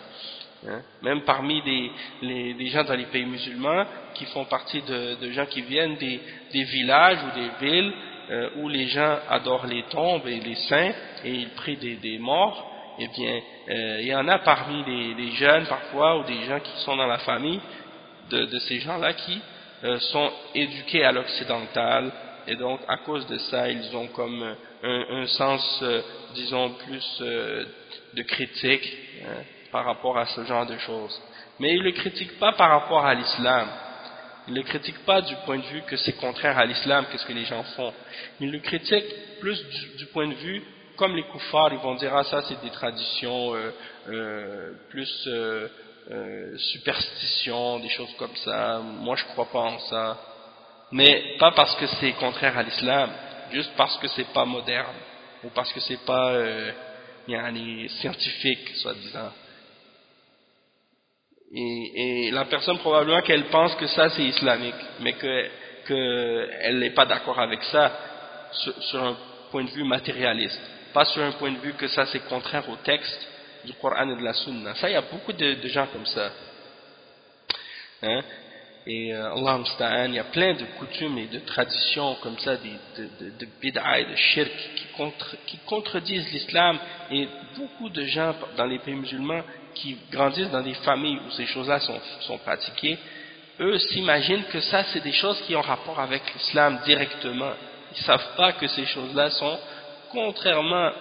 Hein? Même parmi des, les, les, gens dans les pays musulmans qui font partie de, de gens qui viennent des, des, villages ou des villes euh, où les gens adorent les tombes et les saints et ils prient des, des morts, eh bien, euh, il y en a parmi les, les, jeunes parfois ou des gens qui sont dans la famille de, de ces gens-là qui euh, sont éduqués à l'occidental et donc à cause de ça ils ont comme un, un sens, euh, disons, plus euh, de critique. Hein? Par rapport à ce genre de choses. Mais il ne le critique pas par rapport à l'islam. Il ne le critique pas du point de vue que c'est contraire à l'islam, qu'est-ce que les gens font. Il le critique plus du, point de vue, comme les koufars, ils vont dire, ah ça c'est des traditions euh, euh, plus euh, euh, superstitions, des choses comme ça, moi je crois pas en ça. Mais pas parce que c'est contraire à l'islam, juste parce que c'est pas moderne, ou parce que c'est pas euh, scientifique, soi-disant. Et, et, la personne probablement qu'elle pense que ça c'est islamique, mais qu'elle que n'est pas d'accord avec ça sur, sur, un point de vue matérialiste, pas sur un point de vue que ça c'est contraire au texte du Coran et de la Sunna. Ça, il y a beaucoup de, de gens comme ça. Hein? Et euh, il y a plein de coutumes et de traditions comme ça, de, de, de bid'a et de shirk qui, contre, qui contredisent l'islam et beaucoup de gens dans les pays musulmans qui grandissent dans des familles où ces choses-là sont, pratiquées, eux s'imaginent que ça c'est des choses qui ont rapport avec l'islam directement. Ils ne savent pas que ces choses-là sont contrairement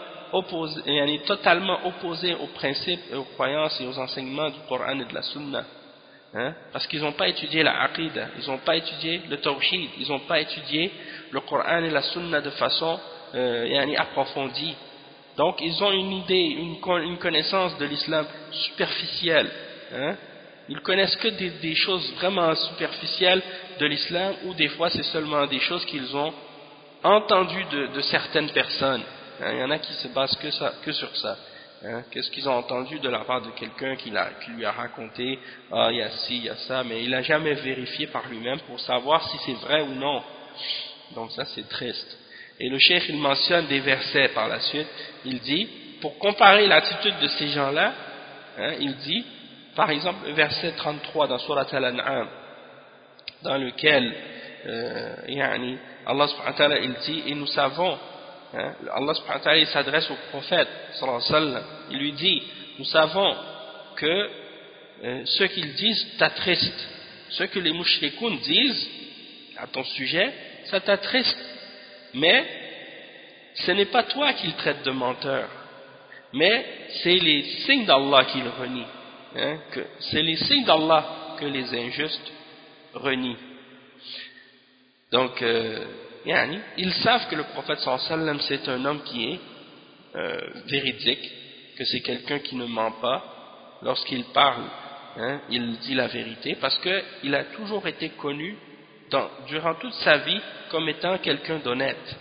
totalement opposées aux principes aux croyances et aux enseignements du Coran et de la Sunna. Hein? Parce qu'ils n'ont pas étudié la aqidah, ils n'ont pas étudié le tawhid, ils n'ont pas étudié le Coran et la Sunna de façon euh, approfondie. Donc ils ont une idée, une, connaissance de l'islam superficielle. Hein? Ils connaissent que des, choses vraiment superficielles de l'islam ou des fois c'est seulement des choses qu'ils ont entendues de, certaines personnes. Hein? Il y en a qui se basent que sur ça. Hein? Qu'est-ce qu'ils ont entendu de la part de quelqu'un qui, qui, lui a raconté « Ah, il y a ci, il y a ça », mais il n'a jamais vérifié par lui-même pour savoir si c'est vrai ou non. Donc ça c'est triste. Et le cheikh, il mentionne des versets par la suite. Il dit, pour comparer l'attitude de ces gens-là, hein, il dit, par exemple, le verset 33 dans Surat Al-An'am, dans lequel euh, Allah subhanahu wa ta'ala, il dit, et nous savons, hein, Allah subhanahu wa ta'ala, il s'adresse au prophète, sallallahu alayhi wa sallam, il lui dit, nous savons que euh, ce qu'ils disent t'attriste. Ce que les mouchrikoun disent à ton sujet, ça t'attriste mais ce n'est pas toi qu'il traite de menteur, mais c'est les signes d'Allah qu'il renie. Hein, c'est les signes d'Allah que les injustes renient. Donc, euh, ils savent que le prophète sallam c'est un homme qui est euh, véridique, que c'est quelqu'un qui ne ment pas. Lorsqu'il parle, hein, il dit la vérité, parce qu'il a toujours été connu durant toute sa vie comme étant quelqu'un d'honnête.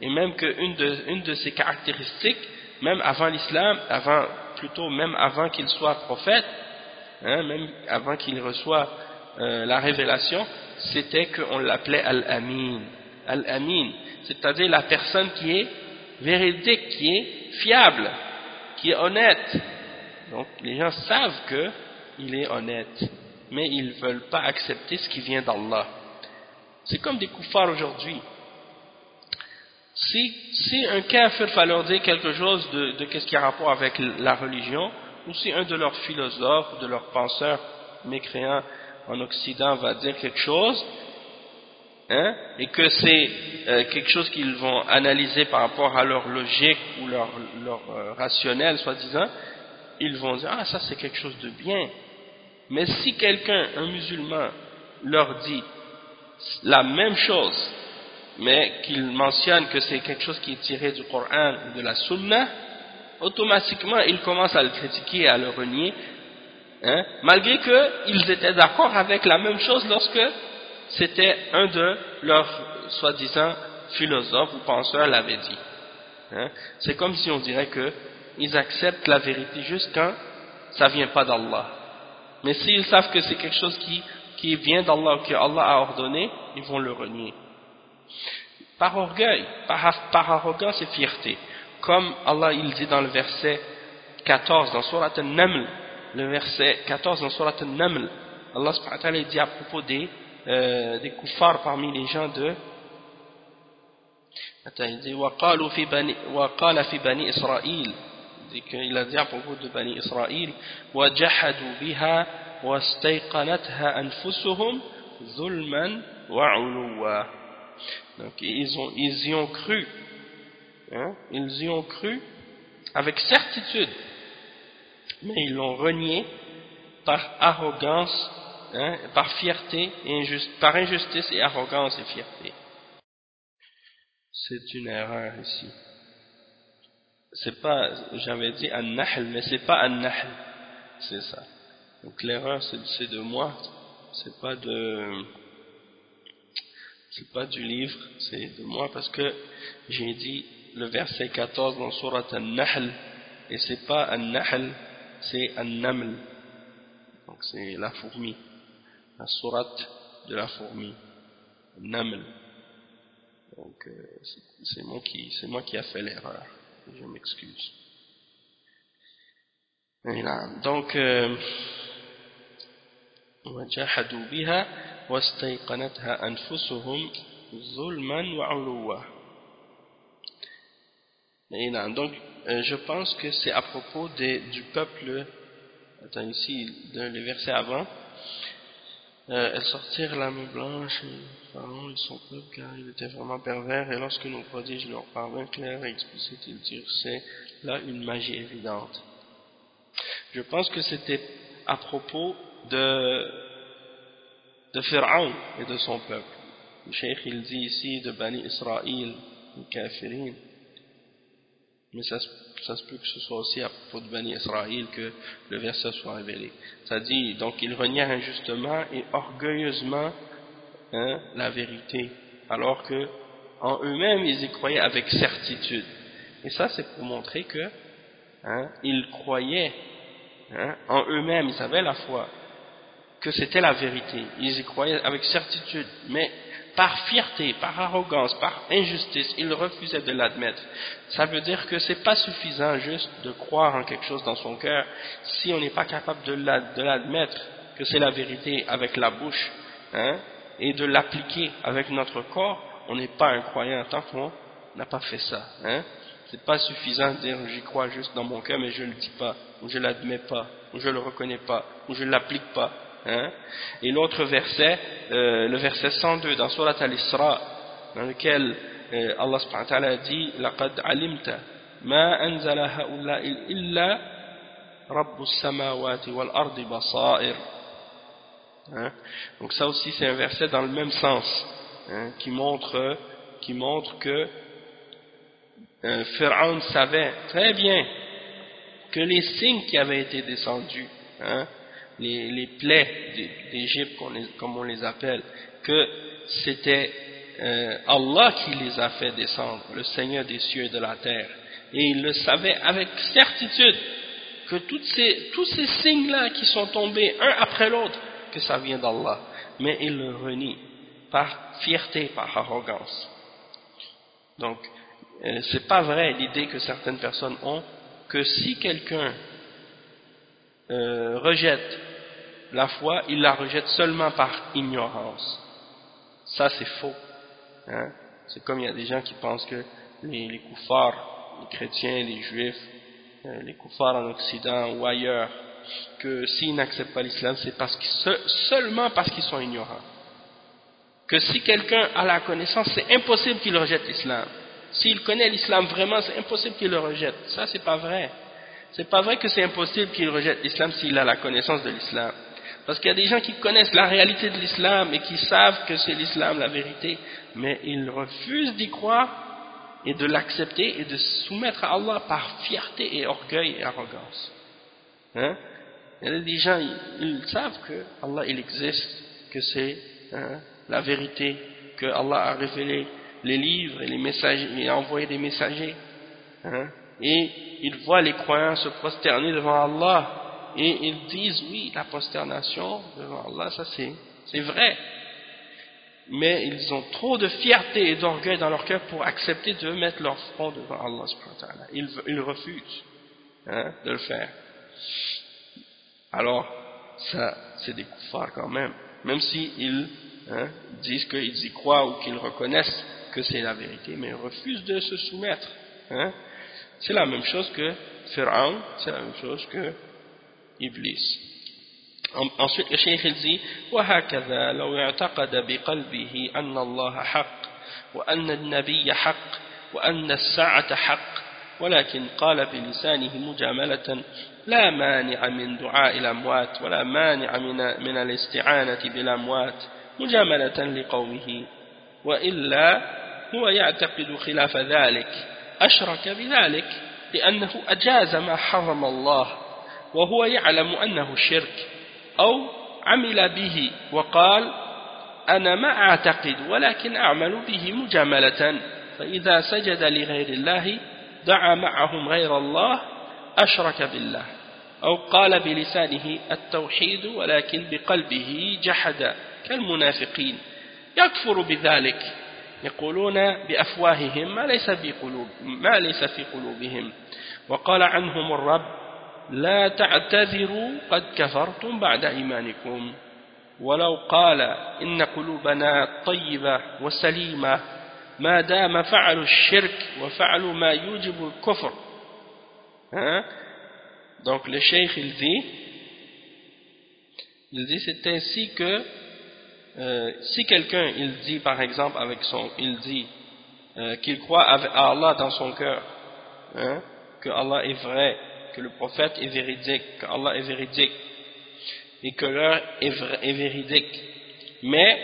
Et même qu'une de, une de ses caractéristiques, même avant l'islam, avant, plutôt même avant qu'il soit prophète, hein, même avant qu'il reçoive euh, la révélation, c'était qu'on l'appelait Al-Amin. Al-Amin, c'est-à-dire la personne qui est véridique, qui est fiable, qui est honnête. Donc les gens savent qu'il est honnête, mais ils ne veulent pas accepter ce qui vient d'Allah. C'est comme des koufars aujourd'hui. Si, si un kafir va leur dire quelque chose de, de ce qui a rapport avec la religion, ou si un de leurs philosophes, de leurs penseurs mécréants en Occident va dire quelque chose, hein, et que c'est euh, quelque chose qu'ils vont analyser par rapport à leur logique ou leur, leur euh, rationnel, soi-disant, ils vont dire « Ah, ça c'est quelque chose de bien ». Mais si quelqu'un, un musulman, leur dit la même chose, mais qu'il mentionne que c'est quelque chose qui est tiré du Coran ou de la Sunna, automatiquement ils commencent à le critiquer, à le renier, hein, malgré qu'ils étaient d'accord avec la même chose lorsque c'était un de leurs soi-disant philosophes ou penseurs l'avait dit. Hein. C'est comme si on dirait qu'ils acceptent la vérité juste quand ça vient pas d'Allah. Mais s'ils savent que c'est quelque chose qui, qui vient d'Allah, que Allah a ordonné, ils vont le renier. Par orgueil, par, par arrogance et fierté. Comme Allah il dit dans le verset 14 dans Surat Al-Naml, le verset 14 dans Surat Al-Naml, Allah subhanahu wa ta'ala dit à propos des, euh, des kuffars parmi les gens de Attends, il dit وقالوا في بني وقال في بني إسرائيل il a dit à propos de Bani Israël وجحدوا بها واستيقنتها أنفسهم ظلما وعلوا donc ils, ont, ils y ont cru hein, ils y ont cru avec certitude mais ils l'ont renié par arrogance hein, par fierté et injuste, par injustice et arrogance et fierté c'est une erreur ici c'est pas j'avais dit an-nahl mais c'est pas an-nahl c'est ça donc l'erreur c'est de moi. C'est pas de c'est pas du livre c'est de moi parce que j'ai dit le verset 14 dans surat an-nahl et c'est pas an-nahl c'est an-naml. Donc c'est la fourmi. La surat de la fourmi. Naml donc euh, c'est moi qui c'est moi qui a fait l'erreur. Je m'excuse. Donc euh, وجحدوا بها واستيقنتها أنفسهم ظلما وعلوا donc euh, je pense que c'est à propos de, du peuple attends ici dans les versets avant euh, elles sortirent la main blanche et Pharaon ils son peuple car il était vraiment pervers et lorsque nos prodiges leur parlent clair et explicite ils dirent c'est là une magie évidente je pense que c'était à propos de, de Pharaon et de son peuple. Le cheikh il dit ici de Bani Israël, les kafirin. Mais ça, ça, se peut que ce soit aussi à propos de Bani Israël que le verset soit révélé. Ça dit, donc ils renièrent injustement et orgueilleusement hein, la vérité, alors que en eux-mêmes ils y croyaient avec certitude. Et ça c'est pour montrer que hein, ils croyaient hein, en eux-mêmes, ils avaient la foi que c'était la vérité. Ils y croyaient avec certitude, mais par fierté, par arrogance, par injustice, ils refusaient de l'admettre. Ça veut dire que c'est pas suffisant juste de croire en quelque chose dans son cœur si on n'est pas capable de l'admettre que c'est la vérité avec la bouche hein, et de l'appliquer avec notre corps, on n'est pas un croyant tant qu'on n'a pas fait ça. Hein. C'est pas suffisant de dire j'y crois juste dans mon cœur mais je ne le dis pas, ou je l'admets pas, ou je le reconnais pas, ou je ne l'applique pas. Hein? Et l'autre verset, euh, le verset 102 dans Surat Al-Isra, dans lequel euh, Allah subhanahu wa ta'ala dit لَقَدْ عَلِمْتَ مَا أَنزَلَ هَؤُلَّاءِ إِلَّا رَبُّ السَّمَاوَاتِ وَالْأَرْضِ بَصَائِرِ hein? Donc ça aussi c'est un verset dans le même sens, hein, qui, montre, qui montre que euh, Pharaon savait très bien que les signes qui avaient été descendus, hein, les, plaies d'Égypte, comme on les appelle, que c'était euh, Allah qui les a fait descendre, le Seigneur des cieux et de la terre. Et il le savait avec certitude que ces, tous ces signes-là qui sont tombés un après l'autre, que ça vient d'Allah. Mais il le renie par fierté, par arrogance. Donc, euh, c'est pas vrai l'idée que certaines personnes ont que si quelqu'un euh, rejette la foi, il la rejette seulement par ignorance. Ça, c'est faux. Hein. C'est comme il y a des gens qui pensent que les, les koufars, les chrétiens, les juifs, euh, les koufars en Occident ou ailleurs, que s'ils n'acceptent pas l'islam, c'est parce seulement parce qu'ils sont ignorants. Que si quelqu'un a la connaissance, c'est impossible qu'il rejette l'islam. S'il connaît l'islam vraiment, c'est impossible qu'il le rejette. Ça, c'est pas vrai. C'est pas vrai que c'est impossible qu'il rejette l'islam s'il a la connaissance de l'islam. Parce qu'il y a des gens qui connaissent la réalité de l'islam et qui savent que c'est l'islam la vérité, mais ils refusent d'y croire et de l'accepter et de se soumettre à Allah par fierté et orgueil et arrogance. Hein? Il y a des gens, ils, savent que Allah il existe, que c'est hein, la vérité, que Allah a révélé les livres et les messages, il a envoyé des messagers. Hein, et ils voient les croyants se prosterner devant Allah et ils disent oui, la prosternation devant Allah, ça c'est vrai. Mais ils ont trop de fierté et d'orgueil dans leur cœur pour accepter de mettre leur front devant Allah. Ils, ils refusent hein, de le faire. Alors, ça, c'est des kuffars quand même. Même s'ils hein, disent qu'ils y croient ou qu'ils reconnaissent que c'est la vérité, mais ils refusent de se soumettre. Hein. C'est la même chose que Pharaon, c'est la même chose que Iblis. Ensuite, le cheikh dit وهكذا لو اعتقد بقلبه أن الله حق وأن النبي حق وأن الساعة حق ولكن قال بلسانه مجاملة لا مانع من دعاء الأموات ولا مانع من, من الاستعانة بالأموات مجاملة لقومه وإلا هو يعتقد خلاف ذلك أشرك بذلك لأنه أجاز ما حرم الله وهو يعلم أنه شرك أو عمل به وقال أنا ما أعتقد ولكن أعمل به مجاملة فإذا سجد لغير الله دعا معهم غير الله أشرك بالله أو قال بلسانه التوحيد ولكن بقلبه جحد كالمنافقين. يكفر بذلك يقولون بأفواههم ما ليس في قلوب ما ليس في قلوبهم. وقال عنهم الرب لا تعتذروا قد كفرتم بعد إيمانكم. ولو قال إن قلوبنا طيبة وسليمة ما دام فعلوا الشرك وفعلوا ما يوجب الكفر. Hein? donc le cheikh il dit il dit c'est ainsi que euh, si quelqu'un il dit par exemple avec son il dit euh, qu'il croit à Allah dans son cœur hein, que Allah est vrai que le prophète est véridique que Allah est véridique et que l'heure est, est, véridique mais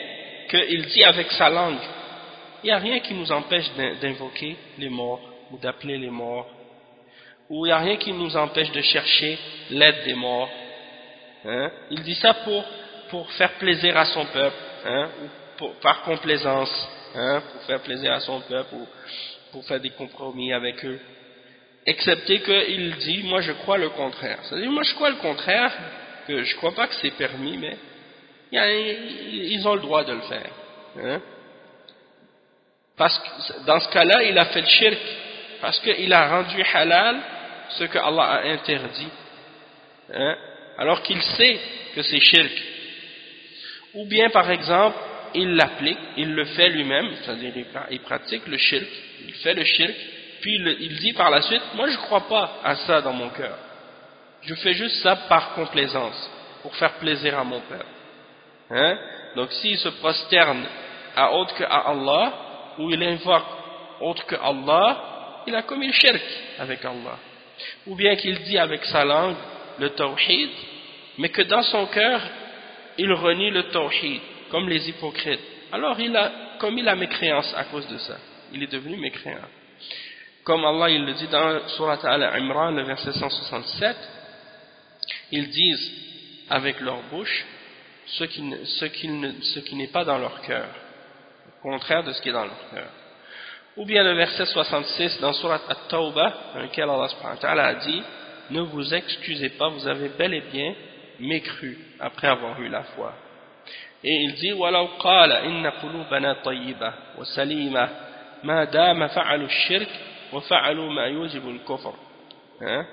qu'il dit avec sa langue il n'y a rien qui nous empêche d'invoquer les morts ou d'appeler les morts ou il n'y a rien qui nous empêche de chercher l'aide des morts hein. il dit ça pour pour faire plaisir à son peuple, hein, ou par complaisance, hein, pour faire plaisir à son peuple, ou pour faire des compromis avec eux. Excepté qu'il dit, moi je crois le contraire. C'est-à-dire, moi je crois le contraire, que je crois pas que c'est permis, mais ils ont le droit de le faire. Hein. Parce que dans ce cas-là, il a fait le shirk, parce qu'il a rendu halal ce que Allah a interdit. Hein, alors qu'il sait que c'est shirk ou bien par exemple il l'applique, il le fait lui-même, c'est-à-dire il pratique le shirk, il fait le shirk, puis il, dit par la suite, moi je ne crois pas à ça dans mon cœur, je fais juste ça par complaisance, pour faire plaisir à mon père. Hein? Donc s'il se prosterne à autre que à Allah, ou il invoque autre que Allah, il a commis le shirk avec Allah. Ou bien qu'il dit avec sa langue le tawhid, mais que dans son cœur, il renie le tawhid, comme les hypocrites. Alors il a commis la mécréance à cause de ça. Il est devenu mécréant. Comme Allah il le dit dans Surat Al-Imran, le verset 167, ils disent avec leur bouche ce qui, n'est pas dans leur cœur, au contraire de ce qui est dans leur cœur. Ou bien le verset 66 dans Surat At-Tawbah, dans lequel Allah a dit Ne vous excusez pas, vous avez bel et bien mécru après avoir eu la foi. Et il dit ولو قال إن قلوبنا طيبة وسليمة ما دام فعلوا الشرك وفعلوا ما يوجب الكفر hein?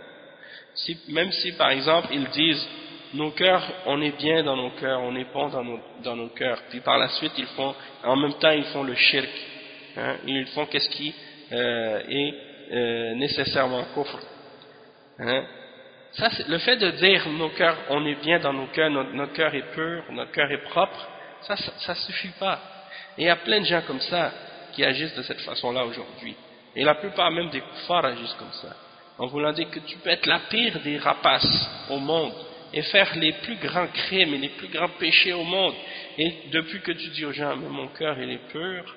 si, même si par exemple ils disent nos cœurs, on est bien dans nos cœurs, on est bon dans nos, dans nos cœurs. Puis par la suite, ils font, en même temps, ils font le shirk. Hein, ils font qu'est-ce qui euh, est euh, nécessairement kufr. Hein, Ça, le fait de dire nos cœurs, on est bien dans nos cœurs, notre, cœur est pur, notre cœur est propre, ça, ça, ne suffit pas. Et il y a plein de gens comme ça qui agissent de cette façon-là aujourd'hui. Et la plupart même des koufars agissent comme ça. En voulant dire que tu peux être la pire des rapaces au monde et faire les plus grands crimes et les plus grands péchés au monde. Et depuis que tu dis aux gens, mais mon cœur il est pur,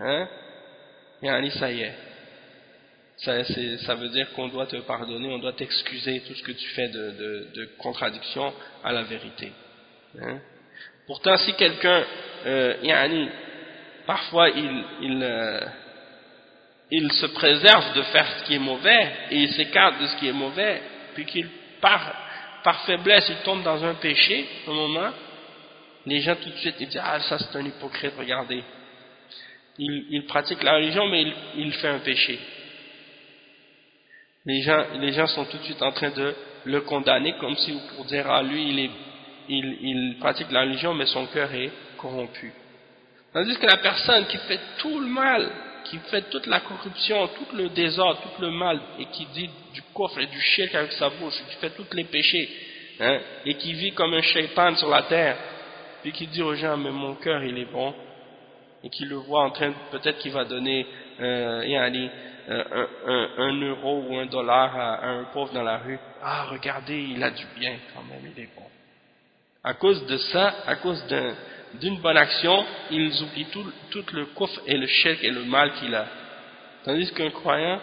hein, et ça y est, ça, ça veut dire qu'on doit te pardonner, on doit t'excuser tout ce que tu fais de, de, de contradiction à la vérité. Hein. Pourtant, si quelqu'un, euh, parfois il, il, euh, il se préserve de faire ce qui est mauvais et il s'écarte de ce qui est mauvais, puis qu'il par, par faiblesse il tombe dans un péché, un moment, les gens tout de suite ils disent ah ça c'est un hypocrite, regardez, il, il, pratique la religion mais il, il fait un péché les gens, les gens sont tout de suite en train de le condamner comme si pour dire à ah, lui il, pratique la religion mais son cœur est corrompu. Tandis que la personne qui fait tout le mal, qui fait toute la corruption, tout le désordre, tout le mal, et qui dit du coffre et du shirk avec sa bouche, qui fait tous les péchés, hein, et qui vit comme un shaitan sur la terre, puis qui dit aux gens, mais mon cœur il est bon, et qui le voit en train, peut-être qu'il va donner, euh, un, euro ou un dollar à, un pauvre dans la rue, ah regardez, il a du bien quand même, il est bon. À cause de ça, à cause d'une bonne action, ils oublient tout, tout le coffre et le chèque et le mal qu'il a. Tandis qu'un croyant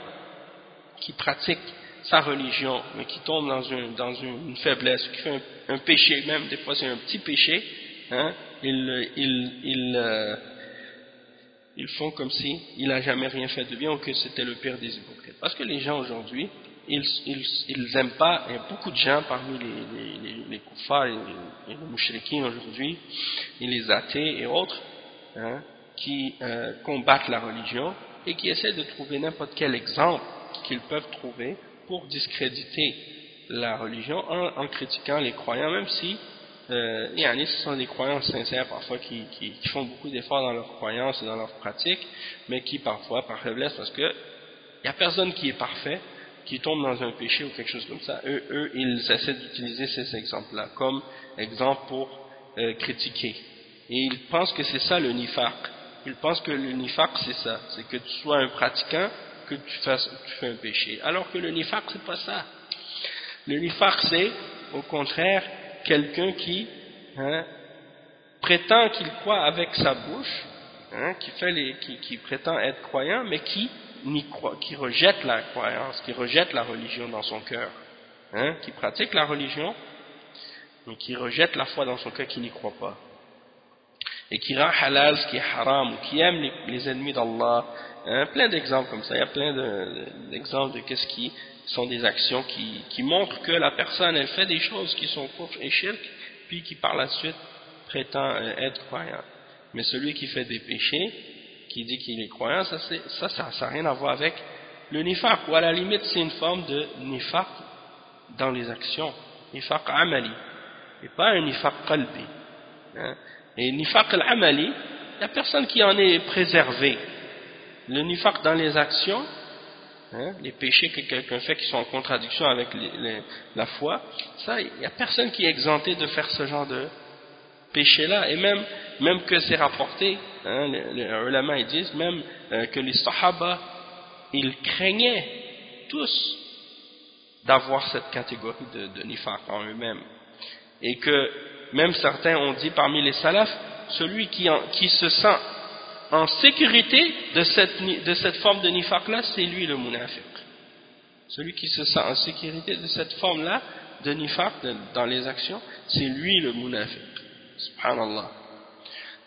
qui pratique sa religion, mais qui tombe dans, une, dans une, faiblesse, qui fait un, péché même, des fois c'est un petit péché, hein, il, il, il, euh, ils font comme si il n'a jamais rien fait de bien ou que c'était le pire des hypocrites. Parce que les gens aujourd'hui, ils, ils, aiment pas, il y a beaucoup de gens parmi les, les, les, koufars et les, les aujourd'hui, et les athées et autres, hein, qui euh, combattent la religion et qui essaient de trouver n'importe quel exemple qu'ils peuvent trouver pour discréditer la religion en, en critiquant les croyants, même si euh, et ce sont des croyants sincères parfois qui, qui, qui font beaucoup d'efforts dans leurs croyances et dans leurs pratiques, mais qui parfois, par faiblesse, parce que il n'y a personne qui est parfait, qui tombe dans un péché ou quelque chose comme ça, eux, eux ils essaient d'utiliser ces exemples-là comme exemple pour euh, critiquer. Et ils pensent que c'est ça le nifaq. Ils pensent que le nifaq c'est ça, c'est que tu sois un pratiquant, que tu, fasses, tu fais un péché. Alors que le nifaq c'est pas ça. Le nifaq c'est, au contraire, quelqu'un qui hein, prétend qu'il croit avec sa bouche, hein, qui, fait les, qui, prétend être croyant, mais qui, croit, qui rejette la croyance, qui rejette la religion dans son cœur, hein, qui pratique la religion, mais qui rejette la foi dans son cœur, qui n'y croit pas. Et qui rend halal ce qui est haram, ou qui aime les, ennemis d'Allah, plein d'exemples comme ça, il y a plein d'exemples de, de qu'est-ce qui sont des actions qui, qui, montrent que la personne, elle fait des choses qui sont kufr et shirk, puis qui par la suite prétend euh, être croyant. Mais celui qui fait des péchés, qui dit qu'il est croyant, ça, ça, ça n'a rien à voir avec le nifaq, ou à la limite c'est une forme de nifaq dans les actions, nifaq amali, et pas un nifaq qalbi. Hein? Et nifaq al-amali, il n'y a personne qui en est préservé. Le nifaq dans les actions, Hein, les péchés que quelqu'un fait qui sont en contradiction avec la foi, ça, il n'y a personne qui est exempté de faire ce genre de péché-là, et même, même que c'est rapporté, hein, les, ils disent même euh, que les sahaba, ils craignaient tous d'avoir cette catégorie de, de nifaq en eux-mêmes, et que même certains ont dit parmi les salafs, celui qui se sent en sécurité de cette, de cette forme de nifaq-là, c'est lui le munafiq. Celui qui se sent en sécurité de cette forme-là de nifaq dans les actions, c'est lui le munafiq. Subhanallah.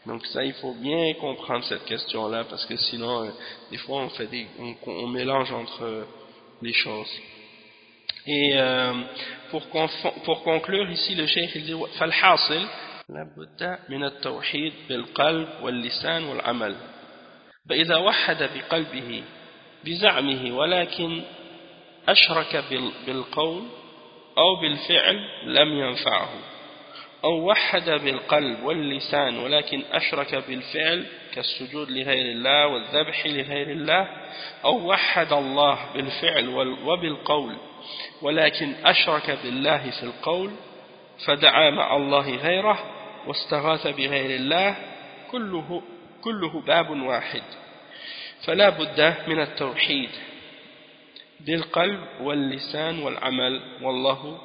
Donc ça, il faut bien comprendre cette question-là, parce que sinon, euh, des fois, on, fait des, on, mélange entre euh, les choses. Et euh, pour, pour, conclure ici, le cheikh il dit « Fal-hasil » لابد من التوحيد بالقلب واللسان والعمل. فإذا وحد بقلبه بزعمه ولكن أشرك بالقول أو بالفعل لم ينفعه. أو وحد بالقلب واللسان ولكن أشرك بالفعل كالسجود لغير الله والذبح لغير الله. أو وحد الله بالفعل وبالقول ولكن أشرك بالله في القول فدعا مع الله غيره واستغاث بغير الله كله, كله باب واحد. فلا بد من التوحيد. بالقلب واللسان والعمل والله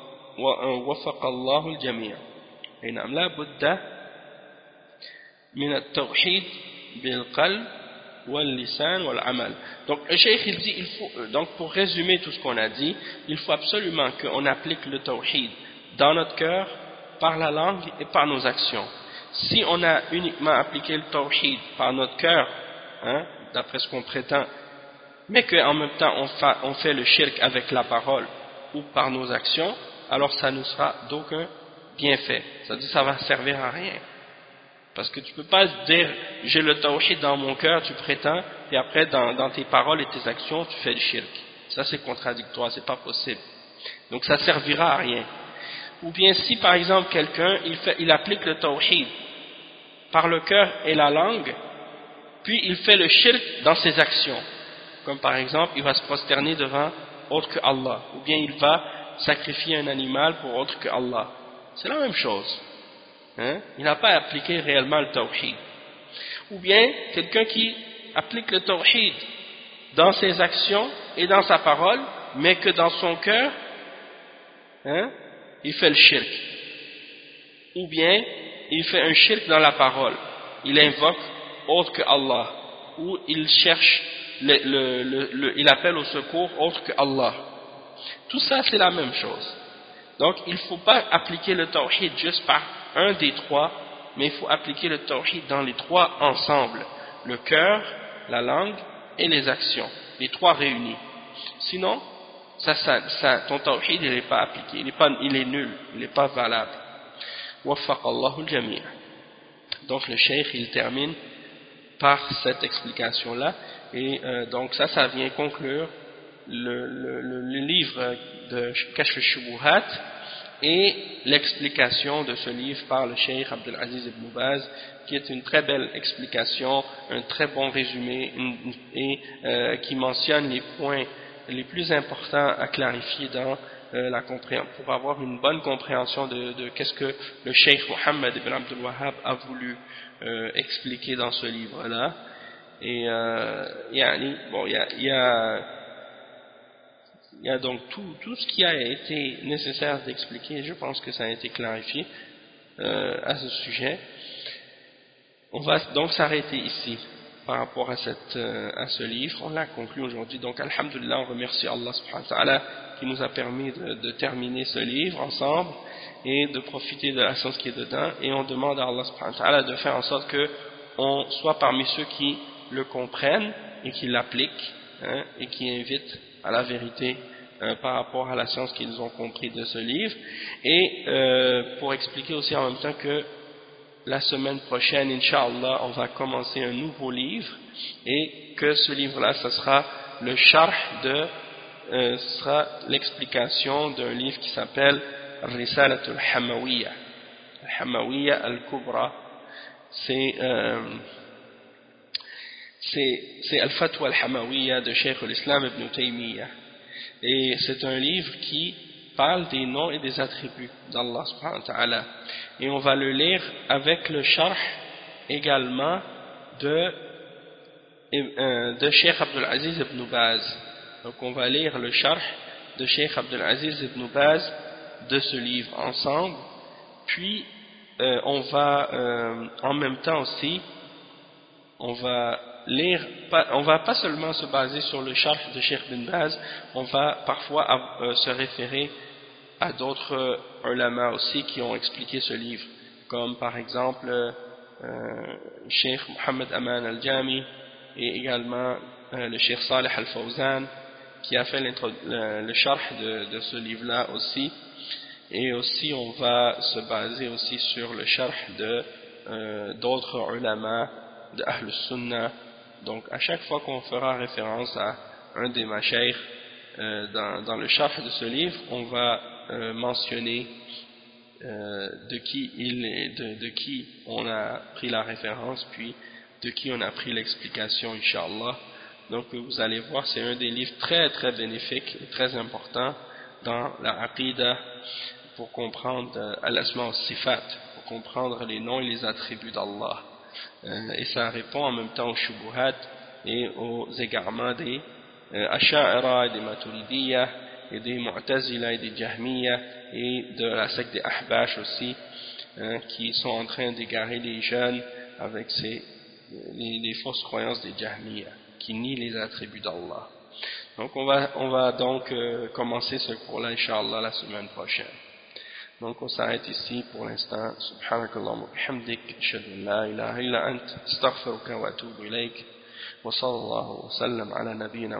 وفق الله الجميع. نعم لا بد من التوحيد بالقلب واللسان والعمل. Donc cheikh il dit il faut donc pour résumer tout ce qu'on a dit il faut absolument qu'on applique le tawhid dans notre cœur par la langue et par nos actions si on a uniquement appliqué le tawhid par notre cœur hein, d'après ce qu'on prétend mais qu'en même temps on, fa, on fait le shirk avec la parole ou par nos actions alors ça ne sera d'aucun bienfait c'est-à-dire ça va servir à rien parce que tu ne peux pas dire j'ai le tawhid dans mon cœur, tu prétends, et après dans, tes paroles et tes actions, tu fais le shirk. Ça c'est contradictoire, c'est pas possible. Donc ça servira à rien. Ou bien si par exemple quelqu'un, il, il applique le tawhid par le cœur et la langue, puis il fait le shirk dans ses actions. Comme par exemple, il va se prosterner devant autre que Allah. Ou bien il va sacrifier un animal pour autre que Allah. C'est la même chose. Hein? il n'a pas appliqué réellement le tawhid. Ou bien quelqu'un qui applique le tawhid dans ses actions et dans sa parole, mais que dans son cœur, hein, il fait le shirk. Ou bien il fait un shirk dans la parole. Il invoque autre que Allah. Ou il cherche, il appelle au secours autre que Allah. Tout ça c'est la même chose. Donc il ne faut pas appliquer le tawhid juste par un des trois, mais il faut appliquer le tawhid dans les trois ensemble, le cœur, la langue et les actions, les trois réunis. Sinon, ça, ça, ton tawhid il n'est pas appliqué, il est, pas, il est nul, il n'est pas valable. Donc le cheikh il termine par cette explication là et euh, donc ça ça vient conclure le, le, le livre de Kashf Shubuhat et l'explication de ce livre par le Cheikh Abdelaziz Ibn Baz qui est une très belle explication, un très bon résumé et euh, qui mentionne les points les plus importants à clarifier dans euh, la pour avoir une bonne compréhension de, de qu'est-ce que le Cheikh Mohammed Ibn Abdul Wahhab a voulu euh, expliquer dans ce livre-là. Et euh, il y a, y a y a donc tout, tout ce qui a été nécessaire d'expliquer, je pense que ça a été clarifié euh, à ce sujet. On va donc s'arrêter ici par rapport à, cette, euh, à ce livre. On l'a conclu aujourd'hui. Donc, Alhamdulillah, on remercie Allah subhanahu wa ta'ala qui nous a permis de, de, terminer ce livre ensemble et de profiter de la science qui est dedans. Et on demande à Allah subhanahu wa ta'ala de faire en sorte que on soit parmi ceux qui le comprennent et qui l'appliquent hein, et qui invitent à la vérité euh, par rapport à la science qu'ils ont compris de ce livre et euh, pour expliquer aussi en même temps que la semaine prochaine, Inch'Allah, on va commencer un nouveau livre et que ce livre-là, ce sera le charh de, euh, ce sera l'explication d'un livre qui s'appelle Risalatul Hamawiyya. Hamawiyya al-Kubra. C'est euh, c'est Al-Fatwa al-Hamawiyya de Cheikh al-Islam ibn Taymiyyah. Et c'est un livre qui parle des noms et des attributs d'Allah subhanahu wa ta'ala. Et on va le lire avec le charh également de, euh, de Cheikh Abdul Aziz ibn Baz. Donc on va lire le charh de Cheikh Abdul Aziz ibn Baz de ce livre ensemble. Puis euh, on va euh, en même temps aussi, on va lire, on va pas seulement se baser sur le charh de Cheikh bin Baz, on va parfois se référer d'autres euh, ulama aussi qui ont expliqué ce livre, comme par exemple euh, Cheikh Mohammed Aman al-Jami et également euh, le Cheikh Saleh al-Fawzan qui a fait le, le charh de, ce livre-là aussi. Et aussi on va se baser aussi sur le charh de d'autres ulama de Ahl Sunnah donc à chaque fois qu'on fera référence à un des machaires euh, dans, le chapitre de ce livre, on va euh, mentionner euh, de, qui il de, de, qui on a pris la référence, puis de qui on a pris l'explication, Inch'Allah. Donc vous allez voir, c'est un des livres très très bénéfiques et très important dans la Aqidah pour comprendre al-asma sifat pour comprendre les noms et les attributs d'Allah. Euh, et ça répond en même temps aux shubuhat et aux égarements des euh, Asha'ira et des Maturidiyya et des Mu'tazila et des Jahmiya et de la secte des Ahbash aussi hein, qui sont en train d'égarer les jeunes avec ces les, les fausses croyances des Jahmiya, qui nient les attributs d'Allah. Donc on va, on va donc euh, commencer ce cours-là, Inch'Allah, la semaine prochaine. Donc on s'arrête ici pour l'instant. Subhanakallah wa bihamdik, la ilaha illa ant, astaghfiruka wa atubu ilayk. Wa sallallahu wa sallam ala nabiyyina